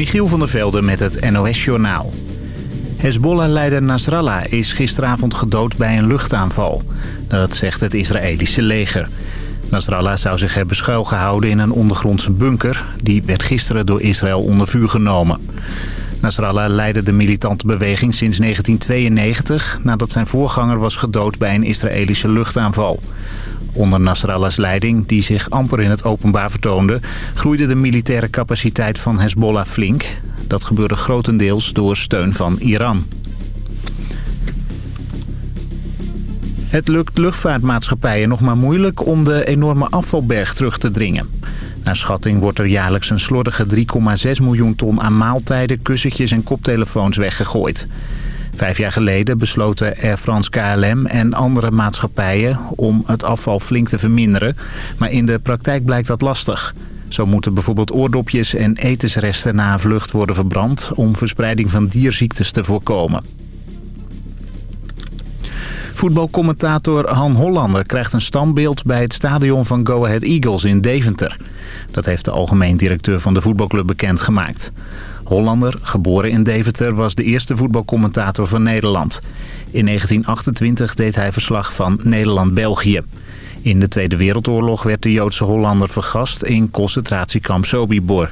Michiel van der Velde met het NOS-journaal. Hezbollah-leider Nasrallah is gisteravond gedood bij een luchtaanval. Dat zegt het Israëlische leger. Nasrallah zou zich hebben schuilgehouden in een ondergrondse bunker. Die werd gisteren door Israël onder vuur genomen. Nasrallah leidde de militante beweging sinds 1992... nadat zijn voorganger was gedood bij een Israëlische luchtaanval. Onder Nasrallahs leiding, die zich amper in het openbaar vertoonde... groeide de militaire capaciteit van Hezbollah flink. Dat gebeurde grotendeels door steun van Iran. Het lukt luchtvaartmaatschappijen nog maar moeilijk om de enorme afvalberg terug te dringen. Naar schatting wordt er jaarlijks een slordige 3,6 miljoen ton aan maaltijden, kussentjes en koptelefoons weggegooid. Vijf jaar geleden besloten Air France KLM en andere maatschappijen om het afval flink te verminderen. Maar in de praktijk blijkt dat lastig. Zo moeten bijvoorbeeld oordopjes en etensresten na een vlucht worden verbrand om verspreiding van dierziektes te voorkomen. Voetbalcommentator Han Hollander krijgt een standbeeld bij het stadion van Go Ahead Eagles in Deventer. Dat heeft de algemeen directeur van de voetbalclub bekendgemaakt. Hollander, geboren in Deventer, was de eerste voetbalcommentator van Nederland. In 1928 deed hij verslag van Nederland-België. In de Tweede Wereldoorlog werd de Joodse Hollander vergast in concentratiekamp Sobibor.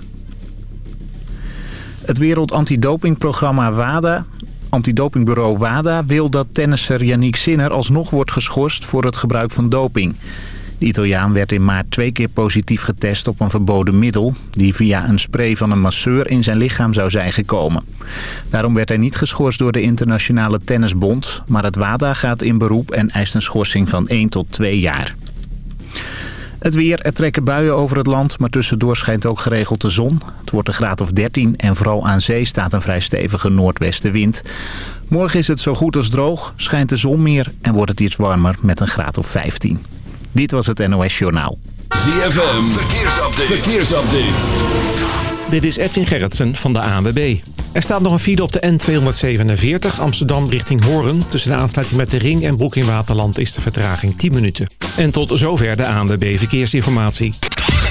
Het Wereld Antidopingprogramma WADA Antidopingbureau WADA wil dat tennisser Yannick Sinner alsnog wordt geschorst voor het gebruik van doping. De Italiaan werd in maart twee keer positief getest op een verboden middel... die via een spray van een masseur in zijn lichaam zou zijn gekomen. Daarom werd hij niet geschorst door de Internationale Tennisbond... maar het WADA gaat in beroep en eist een schorsing van 1 tot 2 jaar. Het weer, er trekken buien over het land, maar tussendoor schijnt ook geregeld de zon. Het wordt een graad of 13 en vooral aan zee staat een vrij stevige noordwestenwind. Morgen is het zo goed als droog, schijnt de zon meer en wordt het iets warmer met een graad of 15. Dit was het NOS Journaal. ZFM, verkeersupdate. verkeersupdate. Dit is Edwin Gerritsen van de ANWB. Er staat nog een file op de N247 Amsterdam richting Hoorn. Tussen de aansluiting met de Ring en Broek in Waterland is de vertraging 10 minuten. En tot zover de ANWB Verkeersinformatie.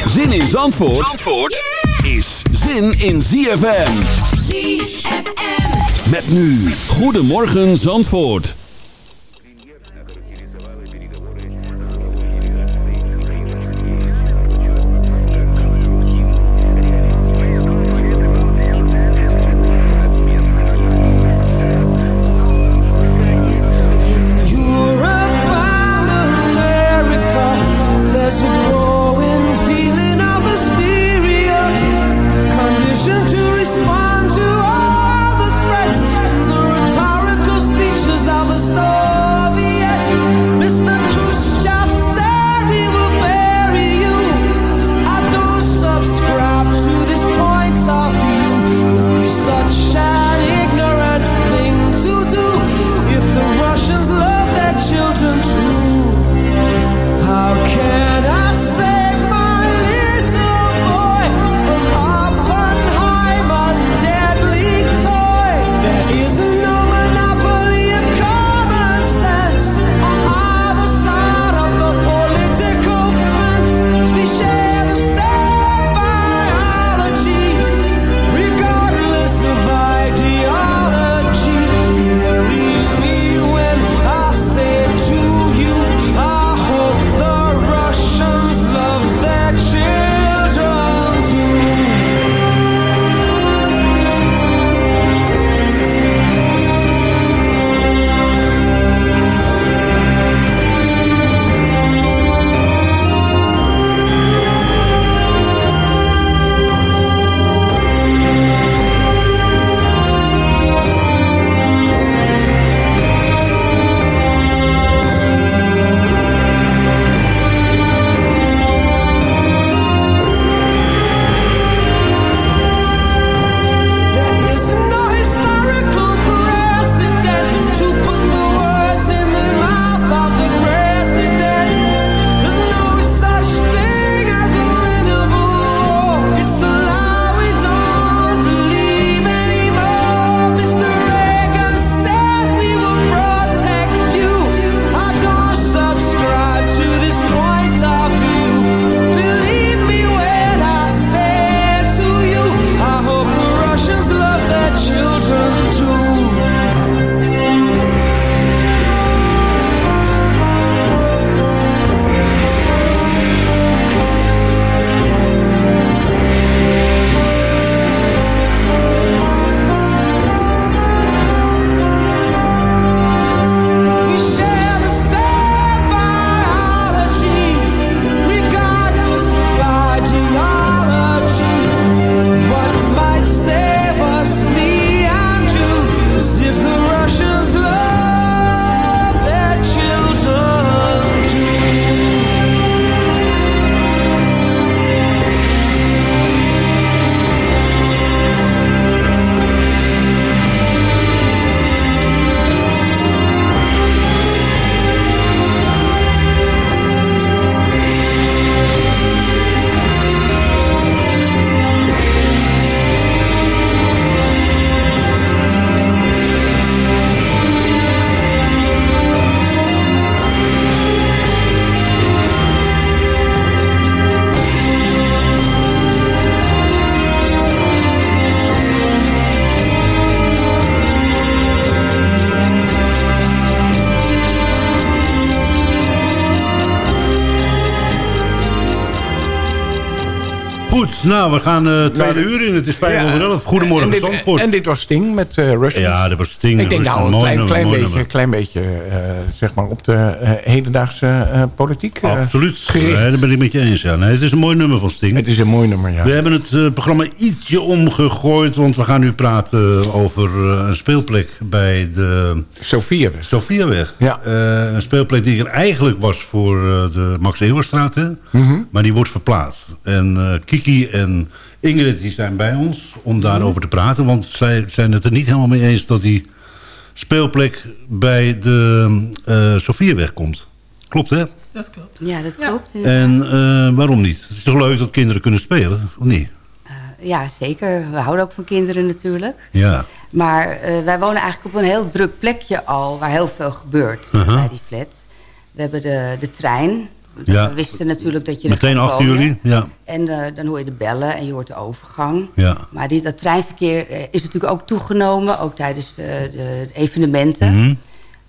Zin in Zandvoort, Zandvoort is zin in ZFM. ZFM. Met nu, Goedemorgen Zandvoort. Nou, we gaan uh, tweede uur in. Het is vijf over elf. Goedemorgen, en dit, En dit was Sting met uh, Rush. Ja, dit was Sting. Ik denk nou een klein, klein, beetje, klein beetje uh, zeg maar op de hedendaagse politiek Absoluut. Ja, daar ben ik met je eens. Ja. Nee, het is een mooi nummer van Sting. Het is een mooi nummer, ja. We hebben het programma ietsje omgegooid. Want we gaan nu praten over een speelplek bij de... Sophiaweg. Sophiaweg. Ja. een speelplek die er eigenlijk was voor de Max Ewerstraat. Hè? Mm Maar die wordt verplaatst. En Kiki en Ingrid die zijn bij ons om daarover te praten. Want zij zijn het er niet helemaal mee eens dat die speelplek bij de uh, Sofiaweg komt. Klopt, hè? Dat klopt. Ja, dat klopt. En uh, waarom niet? Het is toch leuk dat kinderen kunnen spelen, of niet? Uh, ja, zeker. We houden ook van kinderen natuurlijk. Ja. Maar wij wonen eigenlijk op een heel druk plekje al... waar heel veel gebeurt uh -huh. bij die flat. We hebben de, de trein, ja. We wisten natuurlijk dat je Meteen achter jullie, ja. En uh, dan hoor je de bellen en je hoort de overgang. Ja. Maar die, dat treinverkeer uh, is natuurlijk ook toegenomen. Ook tijdens de, de evenementen. Mm -hmm.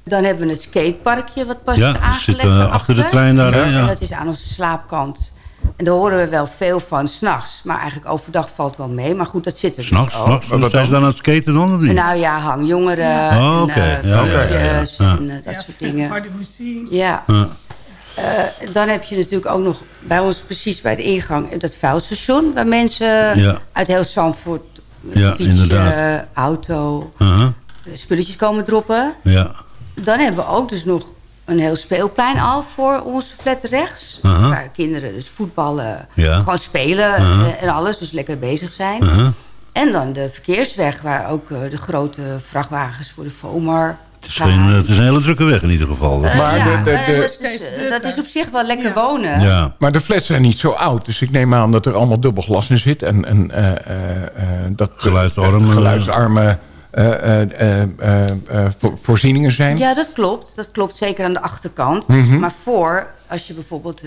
Dan hebben we het skateparkje wat pas ja, aangelegd. Zit, uh, achter de trein daar, ja. En dat is aan onze slaapkant. En daar horen we wel veel van s'nachts. Maar eigenlijk overdag valt wel mee. Maar goed, dat zit er s'nachts, dus ook. Wat zijn ze dan aan het skaten dan? Of niet? Nou ja, hangjongeren. Oh, oké. Okay. En, ja, ja, en dat soort dingen. Harde muziek. Ja. Uh, dan heb je natuurlijk ook nog bij ons precies bij de ingang... dat vuilstation waar mensen ja. uit heel Zandvoort... Ja, auto, uh -huh. spulletjes komen droppen. Ja. Dan hebben we ook dus nog een heel speelplein al voor onze flat rechts. Uh -huh. Waar kinderen dus voetballen, ja. gewoon spelen Uh-huh. uh -huh. en alles. Dus lekker bezig zijn. -huh. En dan de verkeersweg waar ook de grote vrachtwagens voor de FOMAR... Het is, geen, het is een hele drukke weg in ieder geval. Uh, maar ja, de, de, de, dat, is, dat, is, op zich wel lekker ja. wonen. Ja. Maar de flats zijn niet zo oud. Dus ik neem aan dat er allemaal dubbel glas in zit. En, en uh, uh, dat geluidsarme, geluidsarme voor, voorzieningen zijn. Ja, dat klopt. Dat klopt zeker aan de achterkant. Mm -hmm. Maar voor, als je bijvoorbeeld...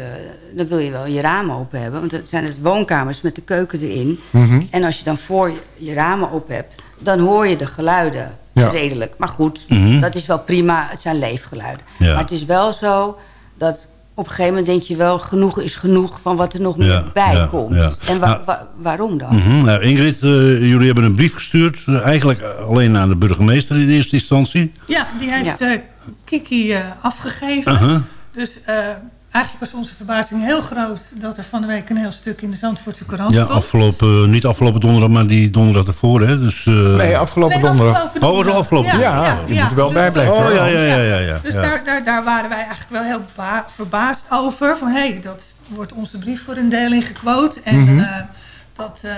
dan wil je wel je ramen open hebben. Want het zijn het woonkamers met de keuken erin. Mm -hmm. En als je dan voor je, je ramen open hebt... dan hoor je de geluiden ja. redelijk. Maar goed, Mhm. mm -hmm. dat is wel prima. Het zijn leefgeluiden. Ja. Maar het is wel zo dat op een gegeven moment denk je wel... genoeg is genoeg van wat er nog meer Ja, bij ja, komt. ja. En wa Nou, wa waarom dan? Mm -hmm. nou, Ingrid, uh, jullie hebben een brief gestuurd. Uh, eigenlijk alleen aan de burgemeester in eerste instantie. Ja, die heeft Ja. uh, Kiki afgegeven. Uh -huh. Dus eigenlijk was onze verbazing heel groot... dat er van de week een heel stuk in de Zandvoortse Courant Ja, stond. afgelopen, niet afgelopen donderdag, maar die donderdag ervoor. Hè? Dus, uh... Nee, afgelopen Nee, donderdag. afgelopen Oh, was afgelopen Ja, ja, je moet er wel dus- bij blijven. Oh, ja, ja, ja. ja, ja. Dus ja. Daar, daar, daar waren wij eigenlijk wel heel verbaasd over. Van hé, hey, dat wordt onze brief voor een deel in gequote. En Mhm. uh, dat... Uh,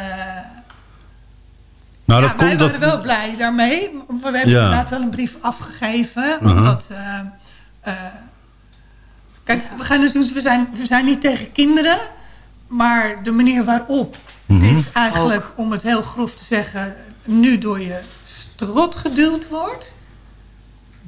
nou, ja, dat wij komt, waren dat... wel blij daarmee. Maar we hebben Ja. inderdaad wel een brief afgegeven. Uh -huh. Omdat... Kijk, we, gaan dus, we, zijn, we zijn niet tegen kinderen. Maar de manier waarop Mhm. dit eigenlijk, om het heel grof te zeggen... nu door je strot geduwd wordt...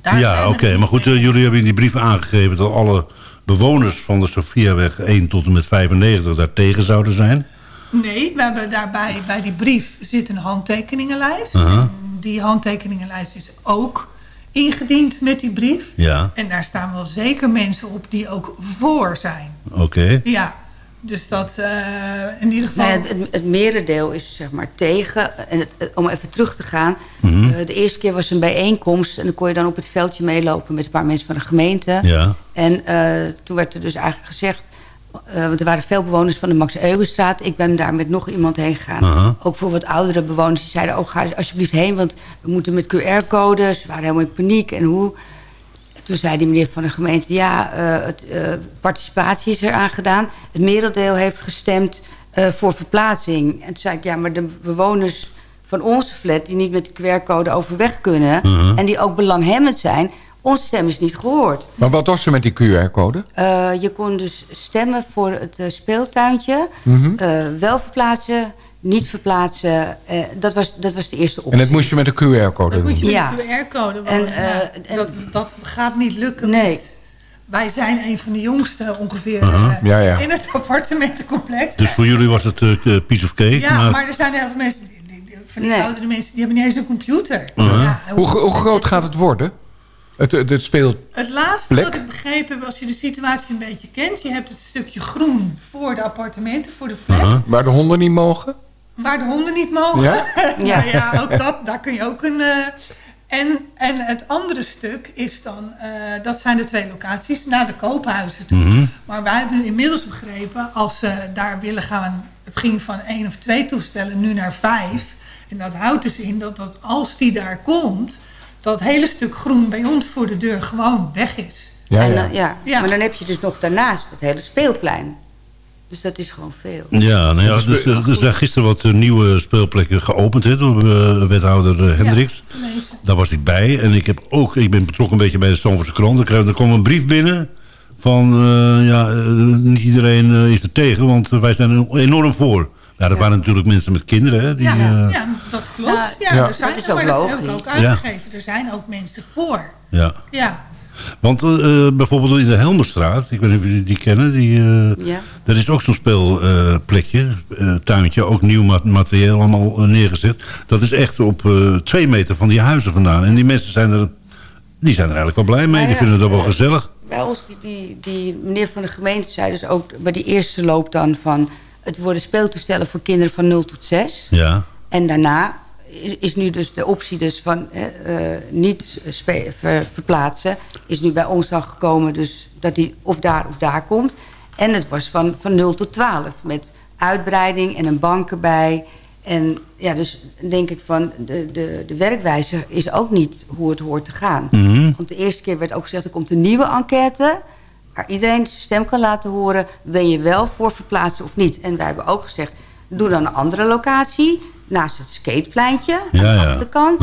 daar Ja, oké. Maar goed, uh, jullie hebben in die brief aangegeven... dat alle bewoners van de Sofiaweg 1 tot en met 95 daar tegen zouden zijn. Nee, we hebben daarbij bij die brief zit een handtekeningenlijst. Uh -huh. Die handtekeningenlijst is ook ingediend met die brief. Ja, En daar staan wel zeker mensen op die ook voor zijn. oké. Ja, dus dat uh, in ieder geval... Nee, het, het, het, merendeel is zeg maar tegen. En het, om even terug te gaan. Mm -hmm. uh, de eerste keer was een bijeenkomst. En dan kon je dan op het veldje meelopen met een paar mensen van de gemeente. Ja. En uh, toen werd er dus eigenlijk gezegd... Uh, want er waren veel bewoners van de Max Euwenstraat. Ik ben daar met nog iemand heen gegaan. Uh -huh. Ook voor wat oudere bewoners. Die zeiden, oh, ga alsjeblieft heen, want we moeten met QR-codes. Ze waren helemaal in paniek. En hoe... Toen zei die meneer van de gemeente... ja, uh, het, uh, participatie is eraan gedaan. Het merendeel heeft gestemd voor verplaatsing. En toen zei ik, ja, maar de bewoners van onze flat... die niet met de QR-code overweg kunnen... -huh. en die ook belanghebbend zijn... onze stem is niet gehoord. Maar wat was er met die QR-code? Uh, je kon dus stemmen voor het uh, speeltuintje. Mhm. Mm -hmm. wel verplaatsen, niet verplaatsen. Uh, dat, was, dat was de eerste optie. En dat moest je met de QR-code doen? Dat moet je met ja. de QR-code. En, ja, en, dat, dat gaat niet lukken. Nee. Met, wij zijn een van de jongsten ongeveer. -huh. ja, ja. in het appartementencomplex. Dus voor jullie was het uh, piece of cake? Ja, maar, maar er zijn heel veel mensen... Die, die, van die nee. oudere mensen die hebben niet eens een computer. Uh -huh. ja, hoe, hoe, groot gaat het worden? Het, het, het speelt... Het laatste Plek? wat ik begrepen heb, als je de situatie een beetje kent... je hebt het stukje groen voor de appartementen, voor de flat... Waar de honden niet mogen? waar de honden niet mogen. Ja? ja. ja, ook dat, daar kun je ook een... eh, en, en het andere stuk is dan, eh, dat zijn de twee locaties, naar de koophuizen toe. Maar wij hebben inmiddels begrepen, als ze daar willen gaan, het ging van één of twee toestellen nu naar vijf. En dat houdt dus in dat, dat als die daar komt, dat hele stuk groen bij ons voor de deur gewoon weg is. Ja, en ja. dan, ja. Ja. Maar dan heb je dus nog daarnaast het hele speelplein. Dus dat is gewoon veel. Ja, nou ja, dus, eh, er zijn gisteren wat eh, nieuwe speelplekken geopend hè, door eh, wethouder eh, Hendricks. Daar was ik bij. En ik, heb ook, ik ben betrokken een beetje bij de Stamfordse krant. Er, kreeg- kwam een brief binnen van... eh, ja, eh, niet iedereen eh, is er tegen, want eh, wij zijn er enorm voor. Ja, er waren natuurlijk mensen met kinderen. Hè, die, Ja, eh, ja, dat klopt. Ja. Er zijn, Dat is ook maar dat ook, uitgegeven. Er zijn ook mensen voor. ja. Ja, Want eh, bijvoorbeeld in de Helmerstraat, ik weet niet of jullie die kennen, die, eh, Ja. daar is ook zo'n speelplekje, eh, tuintje, ook nieuw ma- materieel allemaal eh, neergezet. Dat is echt op eh, twee meter van die huizen vandaan. En die mensen zijn er, die zijn er eigenlijk wel blij mee, Ja, die vinden dat wel gezellig. Bij ons, die, die, die meneer van de gemeente zei dus ook bij die eerste loop dan van... het worden speeltoestellen voor kinderen van 0 tot 6. Ja, En daarna is, nu dus de optie dus van eh, niet ver- verplaatsen... is nu bij ons dan gekomen dus dat die of daar of daar komt. En het was van, van 0 tot 12 met uitbreiding en een bank erbij... En ja, dus denk ik van, de, de, de werkwijze is ook niet hoe het hoort te gaan. Want de eerste keer werd ook gezegd, er komt een nieuwe enquête... waar iedereen zijn stem kan laten horen... ben je wel voor verplaatsen of niet. En wij hebben ook gezegd, doe dan een andere locatie... naast het skatepleintje, aan Ja, de ja. achterkant.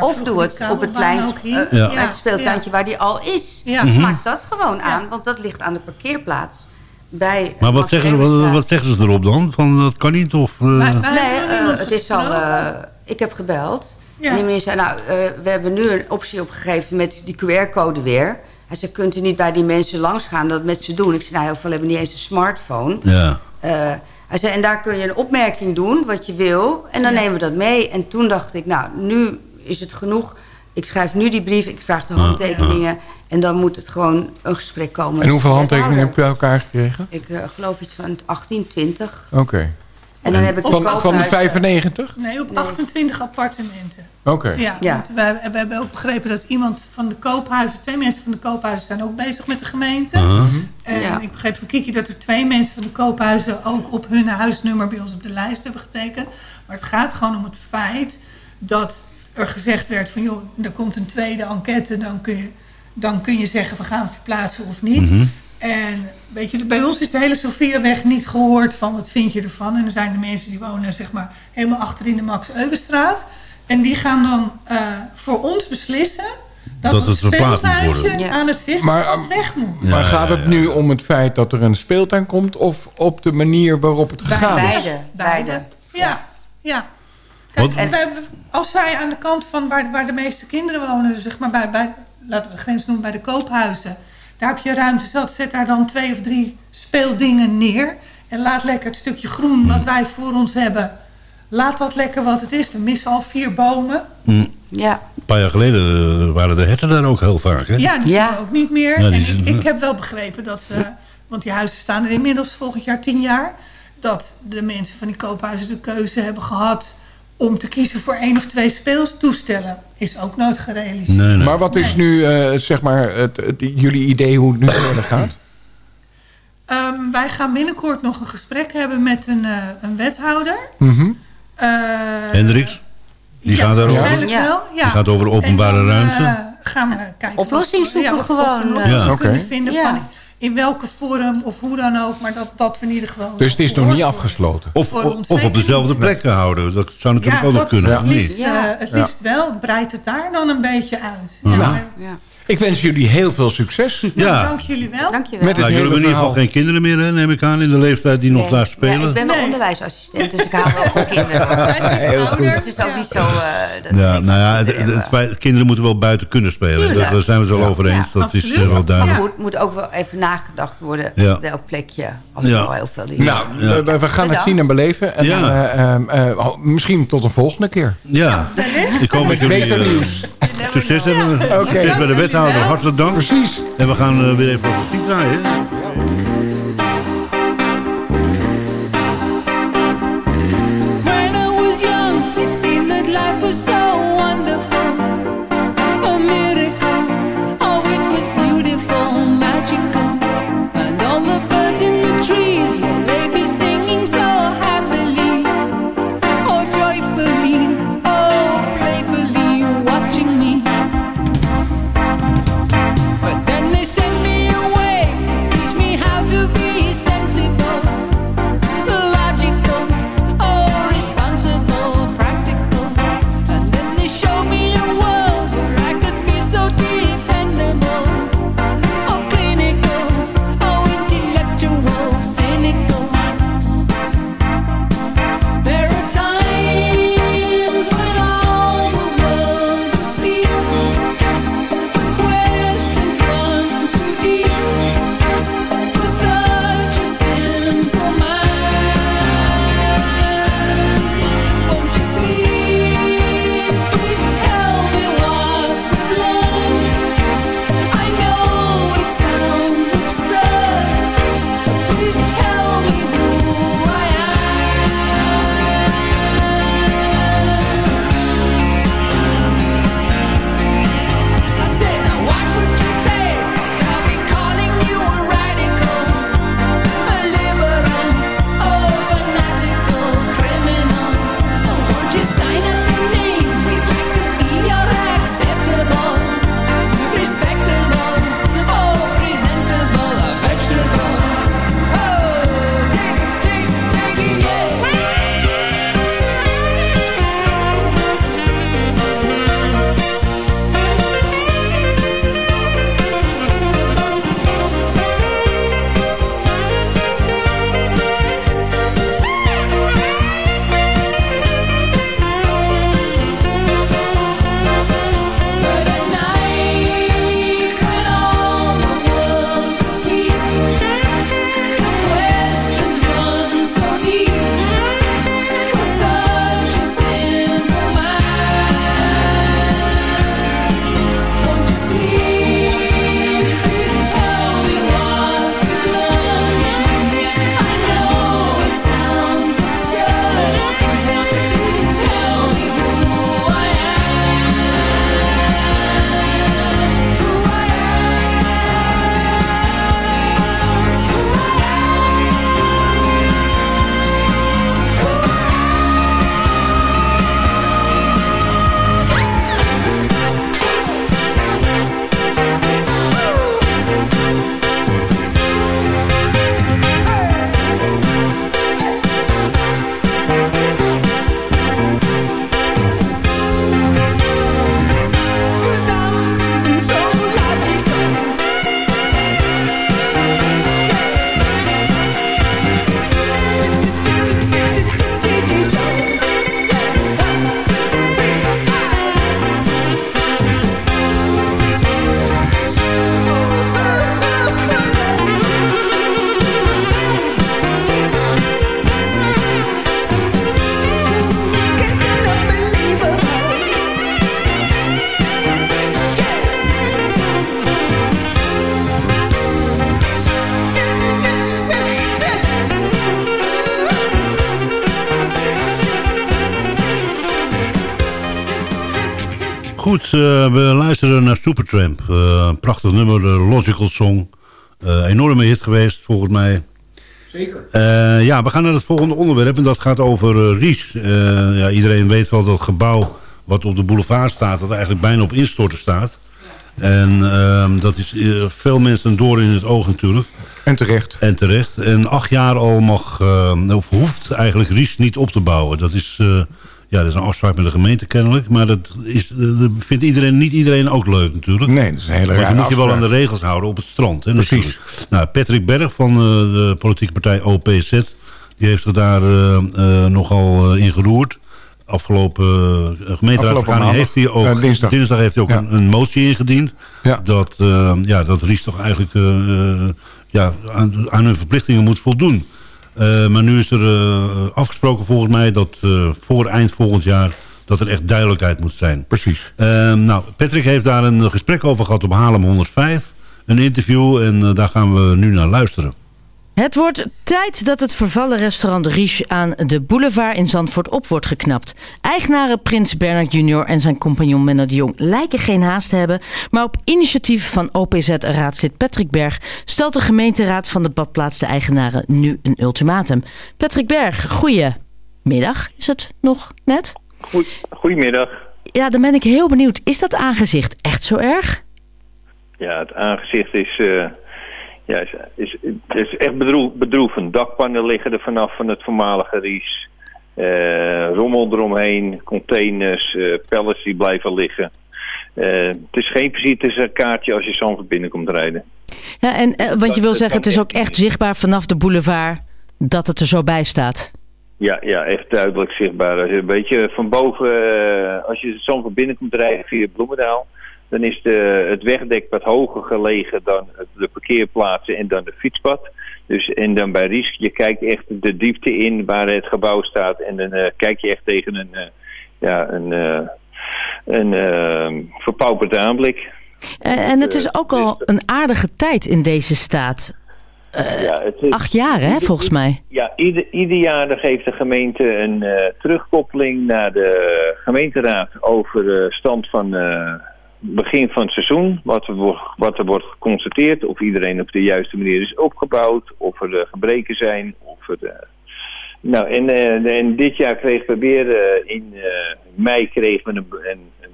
Of doe het op het pleintje, eh, Ja. het speeltuintje waar die al is. Ja. Maak dat gewoon aan, want dat ligt aan de parkeerplaats. Bij maar wat zeggen, wat, wat zeggen ze erop dan? Van dat kan niet? Of, eh, Nee, eh, het is al. eh, ik heb gebeld. Ja. En die meneer zei, nou, eh, we hebben nu een optie opgegeven met die QR-code weer. Hij zei, kunt u niet bij die mensen langs gaan dat met ze doen? Ik zei, nou, heel veel hebben niet eens een smartphone. ja. Eh, hij zei, en daar kun je een opmerking doen, wat je wil. En dan Ja. nemen we dat mee. En toen dacht ik, nou, nu is het genoeg. Ik schrijf nu die brief, ik vraag de handtekeningen. En dan moet het gewoon een gesprek komen. En hoeveel handtekeningen heb je bij elkaar gekregen? Ik eh, geloof iets van 18, 20. Oké. En dan heb ik Van, de koophuis, eh, 95? Nee, op 28 appartementen. Oké. Ja, Ja. want we, we hebben ook begrepen dat iemand van de koophuizen... twee mensen van de koophuizen zijn ook bezig met de gemeente. En Ja. ik begreep van Kiki dat er twee mensen van de koophuizen... ook op hun huisnummer bij ons op de lijst hebben getekend. Maar het gaat gewoon om het feit dat er gezegd werd van... joh, er komt een tweede enquête, dan kun je, dan kun je zeggen... we gaan verplaatsen of niet. En weet je, bij ons is de hele Sophiaweg niet gehoord van wat vind je ervan. En er zijn de mensen die wonen zeg maar helemaal achter in de Max Eubenstraat. En die gaan dan eh, voor ons beslissen dat, Dat het het verplaatst moet worden. Ja. aan het visveld Maar, ehm, weg moet. Ja, maar gaat het ja. nu om het feit dat er een speeltuin komt... of op de manier waarop het gegaan is? Beide, beide. Ja, ja. Kijk, en wij- als wij aan de kant van waar, waar de meeste kinderen wonen, dus zeg maar bij, bij, laten we de grens noemen, bij de koophuizen, daar heb je ruimte zat, zet daar dan twee of drie speeldingen neer en laat lekker het stukje groen wat wij voor ons hebben, laat dat lekker wat het is. We missen al vier bomen. Ja, Een paar jaar geleden eh, waren de herten daar ook heel vaak. Hè? Ja, die Ja. ook niet meer. Ja, en ik, ik heb wel begrepen dat ze, want die huizen staan er inmiddels volgend jaar tien jaar, dat de mensen van die koophuizen de keuze hebben gehad om te kiezen voor één of twee speeltoestellen. Is ook nooit gerealiseerd. Nee, nee. Maar wat is nu eh, zeg maar het, het- jullie idee hoe het nu verder gaat? Ehm, wij gaan binnenkort nog een gesprek hebben met een, eh, een wethouder. Mhm. Eh, Hendricks? Die ja, gaat daarover? waarschijnlijk Ja. wel. Ja. Die gaat over openbare En dan, ruimte? gaan we kijken. Oplossing we- zoeken of we gewoon, een eh. oplossing Ja. kunnen Oké. vinden Ja. van in welke vorm of hoe dan ook. Maar dat, dat we in ieder geval... Dus het is nog niet afgesloten? Of, of, op dezelfde niet. plek houden. Dat zou natuurlijk ook nog kunnen, het of niet? liefst, Ja. eh, het liefst wel. Breidt het daar dan een beetje uit. Ja, Ja. maar- ja. Ik wens jullie heel veel succes. Nou, Ja. dank jullie wel. Dankjewel. Met het Nou, jullie hebben in ieder geval geen kinderen meer, hè, neem ik aan, in de leeftijd die nog daar Ja, spelen. ik ben wel Nee. onderwijsassistent, dus ik hou wel van kinderen. hoor. Heel goed. Dus het is ook niet zo... eh, Ja, nou ja, het, het- het feit- kinderen moeten wel buiten kunnen spelen. Tuurlijk. Daar, zijn we het wel over eens. Ja, dat is absoluut. eh, wel Maar duidelijk. goed, moet ook wel even nagedacht worden Ja. op welk plekje. Als er Ja. al heel veel is. Nou, we, we gaan het Bedankt. zien en beleven. En Ja. dan, eh, ehm, eh, misschien tot een volgende keer. Ja, ik hoop dat Met jullie... beter eh, nieuws. succes hebben. Succes bij de wethouder. Hartelijk dank. Precies. En we gaan weer even op de muziek draaien. Goed, uh, we luisteren naar Supertramp. Uh, prachtig nummer, de Logical Song. Uh, enorme hit geweest, volgens mij. Zeker. ja, we gaan naar het volgende onderwerp. En dat gaat over Ries. ja, iedereen weet wel dat het gebouw wat op de boulevard staat... dat eigenlijk bijna op instorten staat. En ehm, dat is veel mensen door in het oog natuurlijk. En terecht. En terecht. En acht jaar al mag, of hoeft eigenlijk Ries niet op te bouwen. Dat is ja, dat is een afspraak met de gemeente kennelijk. Maar dat, is, dat vindt iedereen, niet iedereen ook leuk natuurlijk. Nee, dat is een hele Maar je moet je wel aan de regels houden op het strand. Hè, Precies. Natuurlijk. Nou, Patrick Berg van uh, de politieke partij OPZ... die heeft zich daar uh, uh, nogal in geroerd. Afgelopen gemeenteraadsvergadering heeft hij ook... dinsdag. dinsdag. heeft hij ook Ja. een, een motie ingediend... Ja. dat, ja, dat Ries toch eigenlijk ja, aan, aan hun verplichtingen moet voldoen... Uh, maar nu is er uh, afgesproken volgens mij dat uh, voor eind volgend jaar dat er echt duidelijkheid moet zijn. Precies. Nou, Patrick heeft daar een gesprek over gehad op Haarlem 105. Een interview en daar gaan we nu naar luisteren. Het wordt tijd dat het vervallen restaurant Riche aan de boulevard in Zandvoort op wordt geknapt. Eigenaren Prins Bernard Jr. en zijn compagnon Menno de Jong lijken geen haast te hebben. Maar op initiatief van OPZ-raadslid Patrick Berg stelt de gemeenteraad van de badplaats de eigenaren nu een ultimatum. Patrick Berg, goeiemiddag is het nog net? Goedemiddag. Ja, dan ben ik heel benieuwd. Is dat aangezicht echt zo erg? Ja, het aangezicht is... Uh ja, is, is, is echt bedroef, bedroevend. Dakpannen liggen er vanaf van het voormalige Ries. Uh, rommel eromheen, containers, uh, pallets die blijven liggen. Uh, het is geen visitekaartje als je zo binnenkomt rijden. Ja, en want je wil zeggen, het is ook echt zichtbaar vanaf de boulevard dat het er zo bij staat. Ja, ja, echt duidelijk zichtbaar. Als je een beetje van boven, als je zo binnenkomt rijden via Bloemendaal dan is de, het wegdek wat hoger gelegen dan de parkeerplaatsen en dan de fietspad. Dus, en dan bij Ries, je kijkt echt de diepte in waar het gebouw staat. En dan uh, kijk je echt tegen een, uh, ja, een, uh, een verpauperd aanblik. En het is ook al een aardige tijd in deze staat. Ja, het is, acht jaar, hè, volgens mij. Ja, ieder, ieder jaar geeft de gemeente een terugkoppeling naar de gemeenteraad over de stand van begin van het seizoen, wat, er, wat er wordt geconstateerd, of iedereen op de juiste manier is opgebouwd, of er uh, gebreken zijn, of er... Uh, nou, en, uh, en dit jaar kregen we weer, in mei kregen we een, een,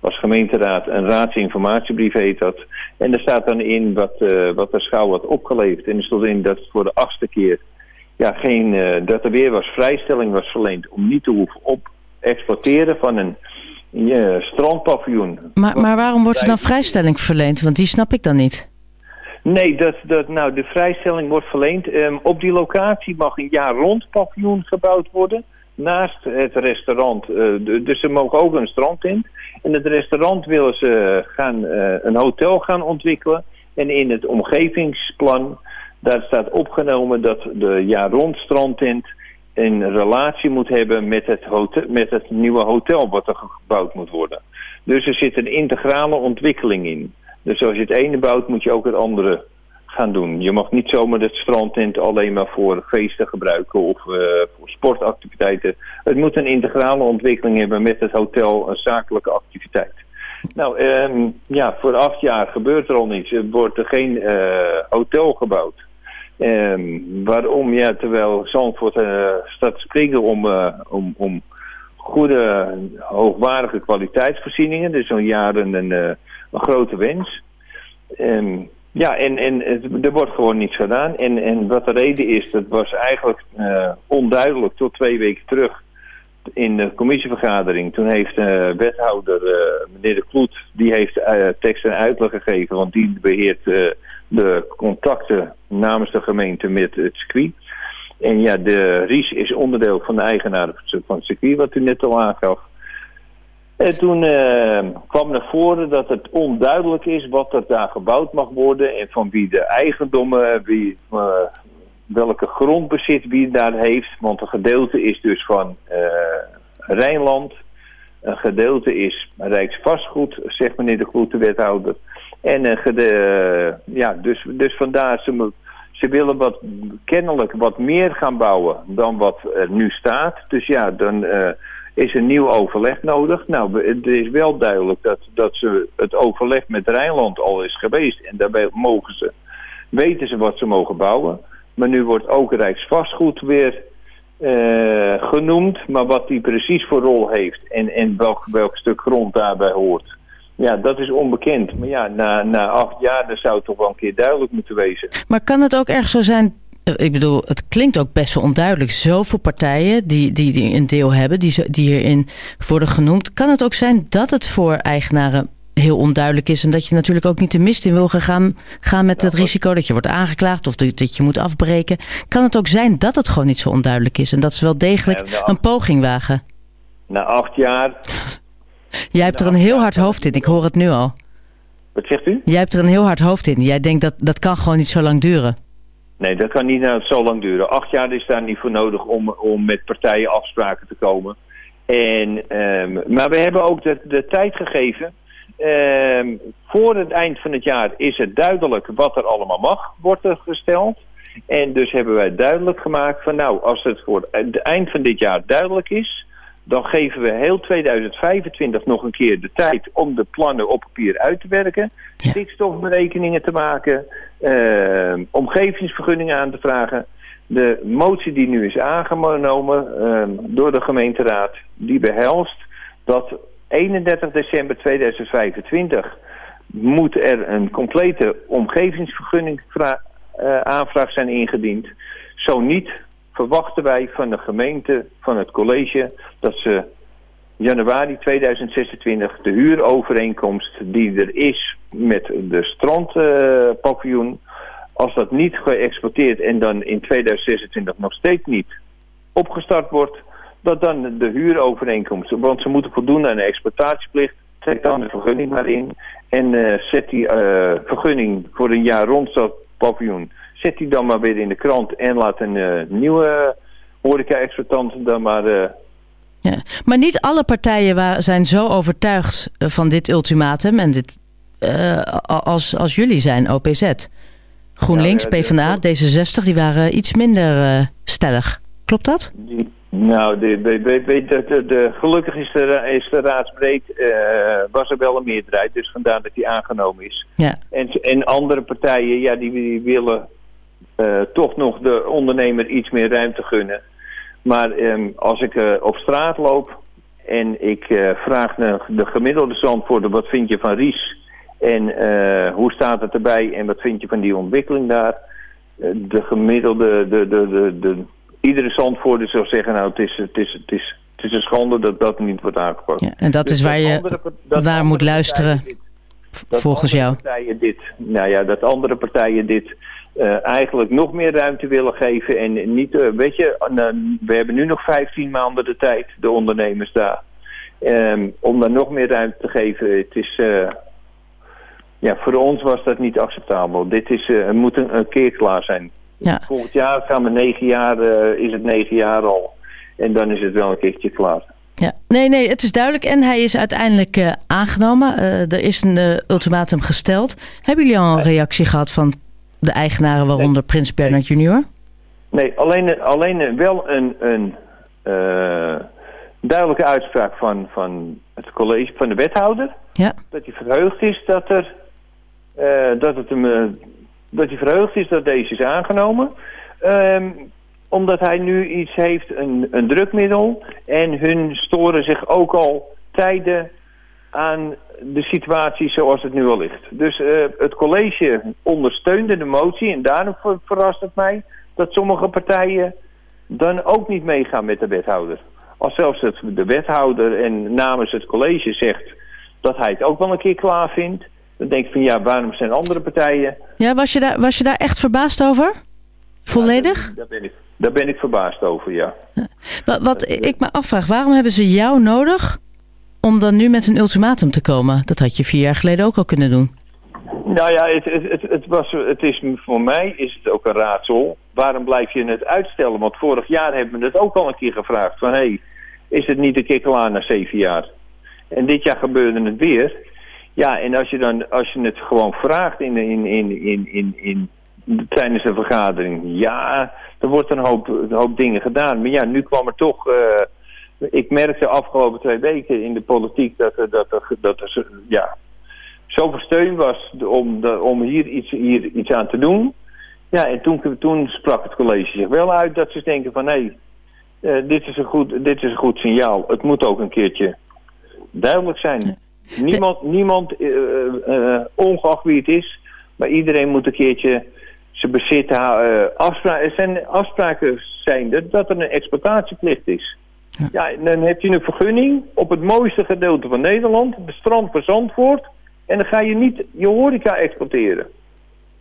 als gemeenteraad een raadsinformatiebrief heet dat. En er staat dan in wat, wat de schouw had opgeleverd. En er stond in dat voor de achtste keer ja, geen, dat er weer was vrijstelling was verleend om niet te hoeven op exploiteren van een ja, strandpaviljoen. Maar, maar waarom wordt er dan vrijstelling verleend? Want die snap ik dan niet. Nee, dat, dat, nou, de vrijstelling wordt verleend. Um, op die locatie mag een jaar rond paviljoen gebouwd worden. Naast het restaurant. Uh, dus ze mogen ook een strand in. En het restaurant willen ze gaan, uh, een hotel gaan ontwikkelen. En in het omgevingsplan, daar staat opgenomen dat de jaar rond strandtent een relatie moet hebben met het, hotel, met het nieuwe hotel wat er gebouwd moet worden. Dus er zit een integrale ontwikkeling in. Dus als je het ene bouwt, moet je ook het andere gaan doen. Je mag niet zomaar het strandtent alleen maar voor feesten gebruiken of uh, voor sportactiviteiten. Het moet een integrale ontwikkeling hebben met het hotel, een zakelijke activiteit. Nou, um, ja, voor acht jaar gebeurt er al niets. Er wordt er geen uh, hotel gebouwd. Um, waarom? Ja, terwijl Zandvoort uh, staat springen om, uh, om, om goede, hoogwaardige kwaliteitsvoorzieningen. Dus zo'n jaren een, uh, een grote wens. Um, ja, en, en er wordt gewoon niets gedaan. En, en wat de reden is, dat was eigenlijk onduidelijk tot twee weken terug in de commissievergadering. Toen heeft de wethouder, meneer De Kloet, die heeft tekst en uitleg gegeven. Want die beheert de contacten namens de gemeente met het circuit. En ja, de Ries is onderdeel van de eigenaar van het circuit, wat u net al aangaf. En toen uh, kwam naar voren dat het onduidelijk is wat er daar gebouwd mag worden en van wie de eigendommen, wie, uh, welke grondbezit wie daar heeft. Want een gedeelte is dus van uh, Rijnland, een gedeelte is Rijksvastgoed, zegt meneer de Kloete wethouder. En uh, de, ja, dus, dus vandaar, ze, ze willen wat, kennelijk wat meer gaan bouwen dan wat er nu staat. Dus ja, dan uh, is een nieuw overleg nodig. Nou, het is wel duidelijk dat, dat ze het overleg met Rijnland al is geweest. En daarbij mogen ze, weten ze wat ze mogen bouwen. Maar nu wordt ook Rijksvastgoed weer genoemd. Maar wat die precies voor rol heeft en, en welk, welk stuk grond daarbij hoort ja, dat is onbekend. Maar ja, na, na acht jaar zou het toch wel een keer duidelijk moeten wezen. Maar kan het ook erg zo zijn... Eh, ik bedoel, het klinkt ook best wel onduidelijk. Zoveel partijen die, die, die een deel hebben, die, die hierin worden genoemd. Kan het ook zijn dat het voor eigenaren heel onduidelijk is... en dat je natuurlijk ook niet de mist in wil gaan, gaan met het risico... dat je wordt aangeklaagd of dat je moet afbreken. Kan het ook zijn dat het gewoon niet zo onduidelijk is... en dat ze wel degelijk een poging wagen? Na acht jaar Jij hebt er een heel hard hoofd in, ik hoor het nu al. Wat zegt u? Jij hebt er een heel hard hoofd in. Jij denkt dat dat kan gewoon niet zo lang duren. Nee, dat kan niet nou, zo lang duren. Acht jaar is daar niet voor nodig om, om met partijen afspraken te komen. En, ehm, maar we hebben ook de, de tijd gegeven. Ehm, voor het eind van het jaar is het duidelijk wat er allemaal mag, wordt er gesteld. En dus hebben wij duidelijk gemaakt van nou, als het voor het eind van dit jaar duidelijk is, dan geven we heel 2025 nog een keer de tijd om de plannen op papier uit te werken. Stikstofberekeningen te maken, uh, omgevingsvergunningen aan te vragen. De motie die nu is aangenomen uh, door de gemeenteraad, die behelst dat 31 december 2025 moet er een complete omgevingsvergunning uh, aanvraag zijn ingediend. Zo niet verwachten wij van de gemeente, van het college, dat ze januari 2026 de huurovereenkomst die er is met de strandpaviljoen, als dat niet geëxporteerd en dan in 2026 nog steeds niet opgestart wordt, dat dan de huurovereenkomst, want ze moeten voldoen aan de exploitatieplicht, trek dan de vergunning maar in en uh, zet die uh, vergunning voor een jaar rond dat paviljoen zet die dan maar weer in de krant en laat een uh, nieuwe horeca-exploitant dan maar... Uh... Ja. Maar niet alle partijen zijn zo overtuigd eh, van dit ultimatum en dit, uh, als, als jullie zijn, OPZ. GroenLinks, ja, PvdA, D66, die waren iets minder stellig. Klopt dat? Die, nou, de, de, de, de, gelukkig is de, is de raadsbreed, was er wel een meerderheid, dus vandaar dat die aangenomen is. Ja. En, en andere partijen, ja, die, die willen toch nog de ondernemer iets meer ruimte gunnen. Maar um, als ik uh, op straat loop en ik uh, vraag naar de gemiddelde zandvoerder wat vind je van Ries en hoe staat het erbij en wat vind je van die ontwikkeling daar. de gemiddelde, de, de, de, de, iedere zandvoerder zou zeggen nou het is, het is, het is, het is een schande dat dat niet wordt aangepakt. Ja, en dat dus is waar je andere, waar moet luisteren dit, volgens jou? Partijen dit, nou ja, dat andere partijen dit uh, eigenlijk nog meer ruimte willen geven. En niet, uh, weet je, uh, we hebben nu nog 15 maanden de tijd, de ondernemers daar. Um, om daar nog meer ruimte te geven. Het is, ja, voor ons was dat niet acceptabel. Dit is, moet een, een, keer klaar zijn. Ja. Volgend jaar gaan we negen jaar, is het negen jaar al. En dan is het wel een keertje klaar. Ja, nee, nee, het is duidelijk. En hij is uiteindelijk aangenomen. er is een ultimatum gesteld. Hebben jullie al een reactie gehad van de eigenaren, waaronder nee. Prins Bernard junior? Nee, alleen, alleen wel een, een uh, duidelijke uitspraak van, van het college, van de wethouder. Ja. Dat hij verheugd is dat er, uh, dat het hem, uh, dat hij verheugd is dat deze is aangenomen. Um, omdat hij nu iets heeft, een, een drukmiddel. En hun storen zich ook al tijden aan de situatie zoals het nu al ligt. Dus uh, het college ondersteunde de motie en daarom verrast het mij dat sommige partijen dan ook niet meegaan met de wethouder. Als zelfs het, de wethouder en namens het college zegt dat hij het ook wel een keer klaar vindt, dan denk ik van ja, waarom zijn andere partijen... Ja, was je daar, was je daar echt verbaasd over? Volledig? Ja, daar, ben ik, daar ben ik verbaasd over, ja. Wat, wat ik me afvraag, waarom hebben ze jou nodig om dan nu met een ultimatum te komen? Dat had je vier jaar geleden ook al kunnen doen. Nou ja, het, het, het, was, het is, voor mij is het ook een raadsel. Waarom blijf je het uitstellen? Want vorig jaar hebben we het ook al een keer gevraagd. Van hé, hey, is het niet een keer klaar na zeven jaar? En dit jaar gebeurde het weer. Ja, en als je, dan, als je het gewoon vraagt in, in, in, in, in, in, tijdens een vergadering. Ja, dan wordt er een hoop, een hoop dingen gedaan. Maar ja, nu kwam er toch... Uh, ik merkte de afgelopen twee weken in de politiek dat er, dat er, dat er ja, zoveel steun was om, de, om hier, iets, hier iets aan te doen. Ja, en toen, toen sprak het college zich wel uit dat ze denken van hé, hey, uh, dit, is een goed, dit is een goed signaal. Het moet ook een keertje duidelijk zijn. Niemand, niemand uh, uh, ongeacht wie het is, maar iedereen moet een keertje zijn bezit houden. afspraken, er zijn afspraken zijn dat er een exploitatieplicht is. Ja. ja, dan heb je een vergunning op het mooiste gedeelte van Nederland, de strand van Zandvoort. En dan ga je niet je horeca exporteren.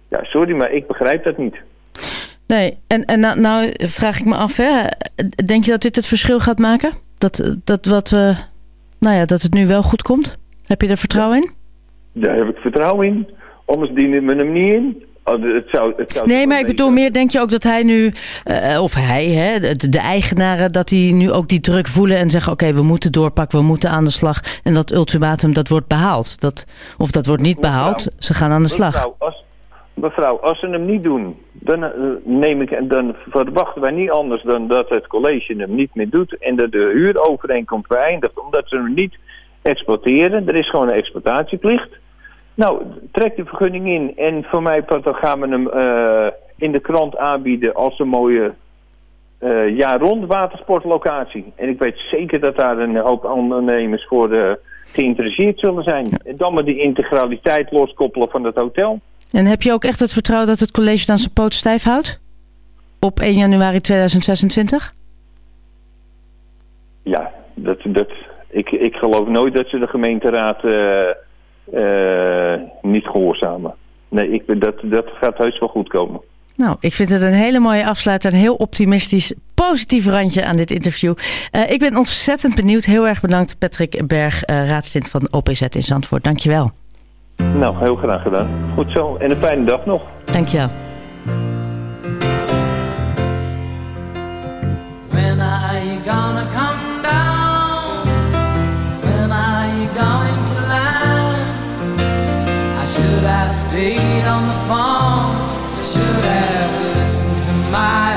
Ja, sorry, maar ik begrijp dat niet. Nee, en, en nou, nou vraag ik me af, hè, denk je dat dit het verschil gaat maken? Dat, dat, wat, we, nou ja, dat het nu wel goed komt? Heb je er vertrouwen in? Daar heb ik vertrouwen in. Anders dienen we hem niet in. Oh, het zou, het zou nee, maar ik bedoel meer, denk je ook dat hij nu, uh, of hij, hè, de, de, eigenaren, dat die nu ook die druk voelen en zeggen: Oké, we moeten doorpakken, we moeten aan de slag. En dat ultimatum, dat wordt behaald. Dat, of dat wordt niet behaald, ze gaan aan de slag. Mevrouw, als, mevrouw, als ze hem niet doen, dan, uh, neem ik, dan verwachten wij niet anders dan dat het college hem niet meer doet en dat de huurovereenkomst beëindigt, omdat ze hem niet exploiteren. Er is gewoon een exploitatieplicht. Nou, trek de vergunning in en voor mij dan gaan we hem uh, in de krant aanbieden als een mooie uh, jaar rond watersportlocatie. En ik weet zeker dat daar een hoop ondernemers voor uh, geïnteresseerd zullen zijn. En dan maar die integraliteit loskoppelen van het hotel. En heb je ook echt het vertrouwen dat het college dan zijn poot stijf houdt? Op 1 januari 2026? Ja, dat, dat, ik, ik geloof nooit dat ze de gemeenteraad uh, niet gehoorzamen. Nee, ik, dat, dat gaat heus wel goed komen. Nou, ik vind het een hele mooie afsluiter. Een heel optimistisch, positief randje aan dit interview. Uh, ik ben ontzettend benieuwd. Heel erg bedankt Patrick Berg, uh, raadslid van OPZ in Zandvoort. Dankjewel. Nou, heel graag gedaan. Goed zo. En een fijne dag nog. Dankjewel. When have on the phone. I should have listened to my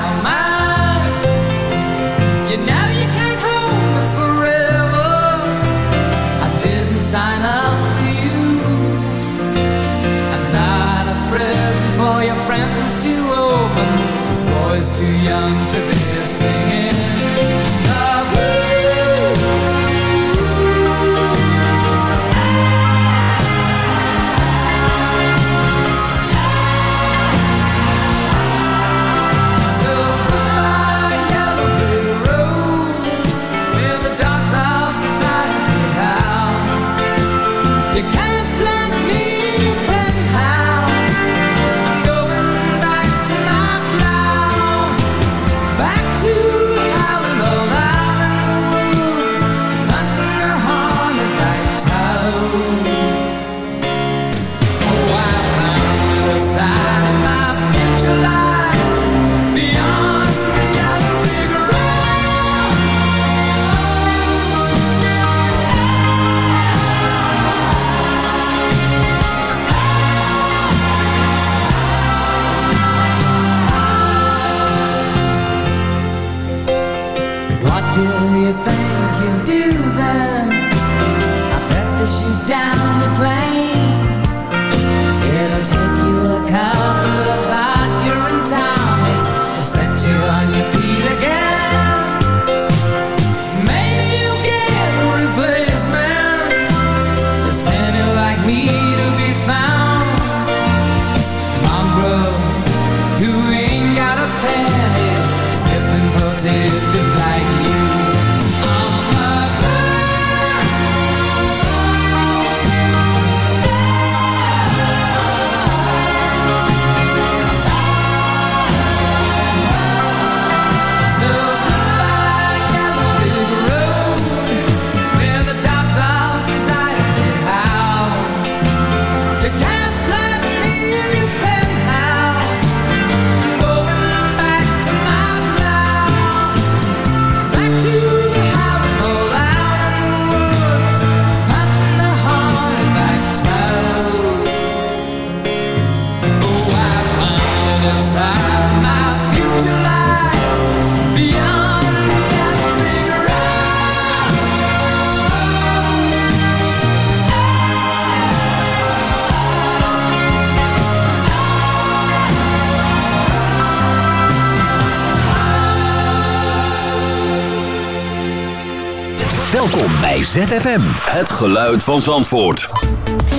ZFM. Het geluid van Zandvoort.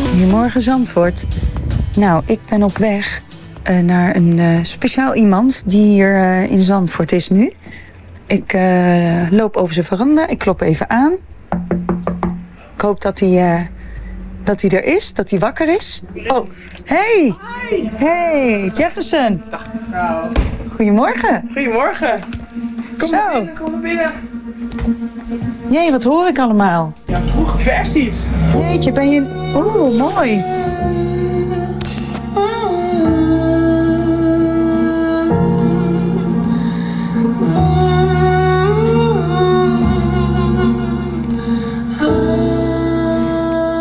Goedemorgen Zandvoort. Nou, ik ben op weg eh, naar een eh, speciaal iemand die hier eh, in Zandvoort is nu. Ik eh, loop over zijn veranda, ik klop even aan. Ik hoop dat hij, eh, dat hij er is, dat hij wakker is. Oh, hey! Hey, Jefferson. Dag mevrouw. Goedemorgen. Goedemorgen. Kom Zo. maar binnen, kom maar binnen. Jee, wat hoor ik allemaal? Ja, vroege versies. Jeetje, ben je... Oeh, mooi.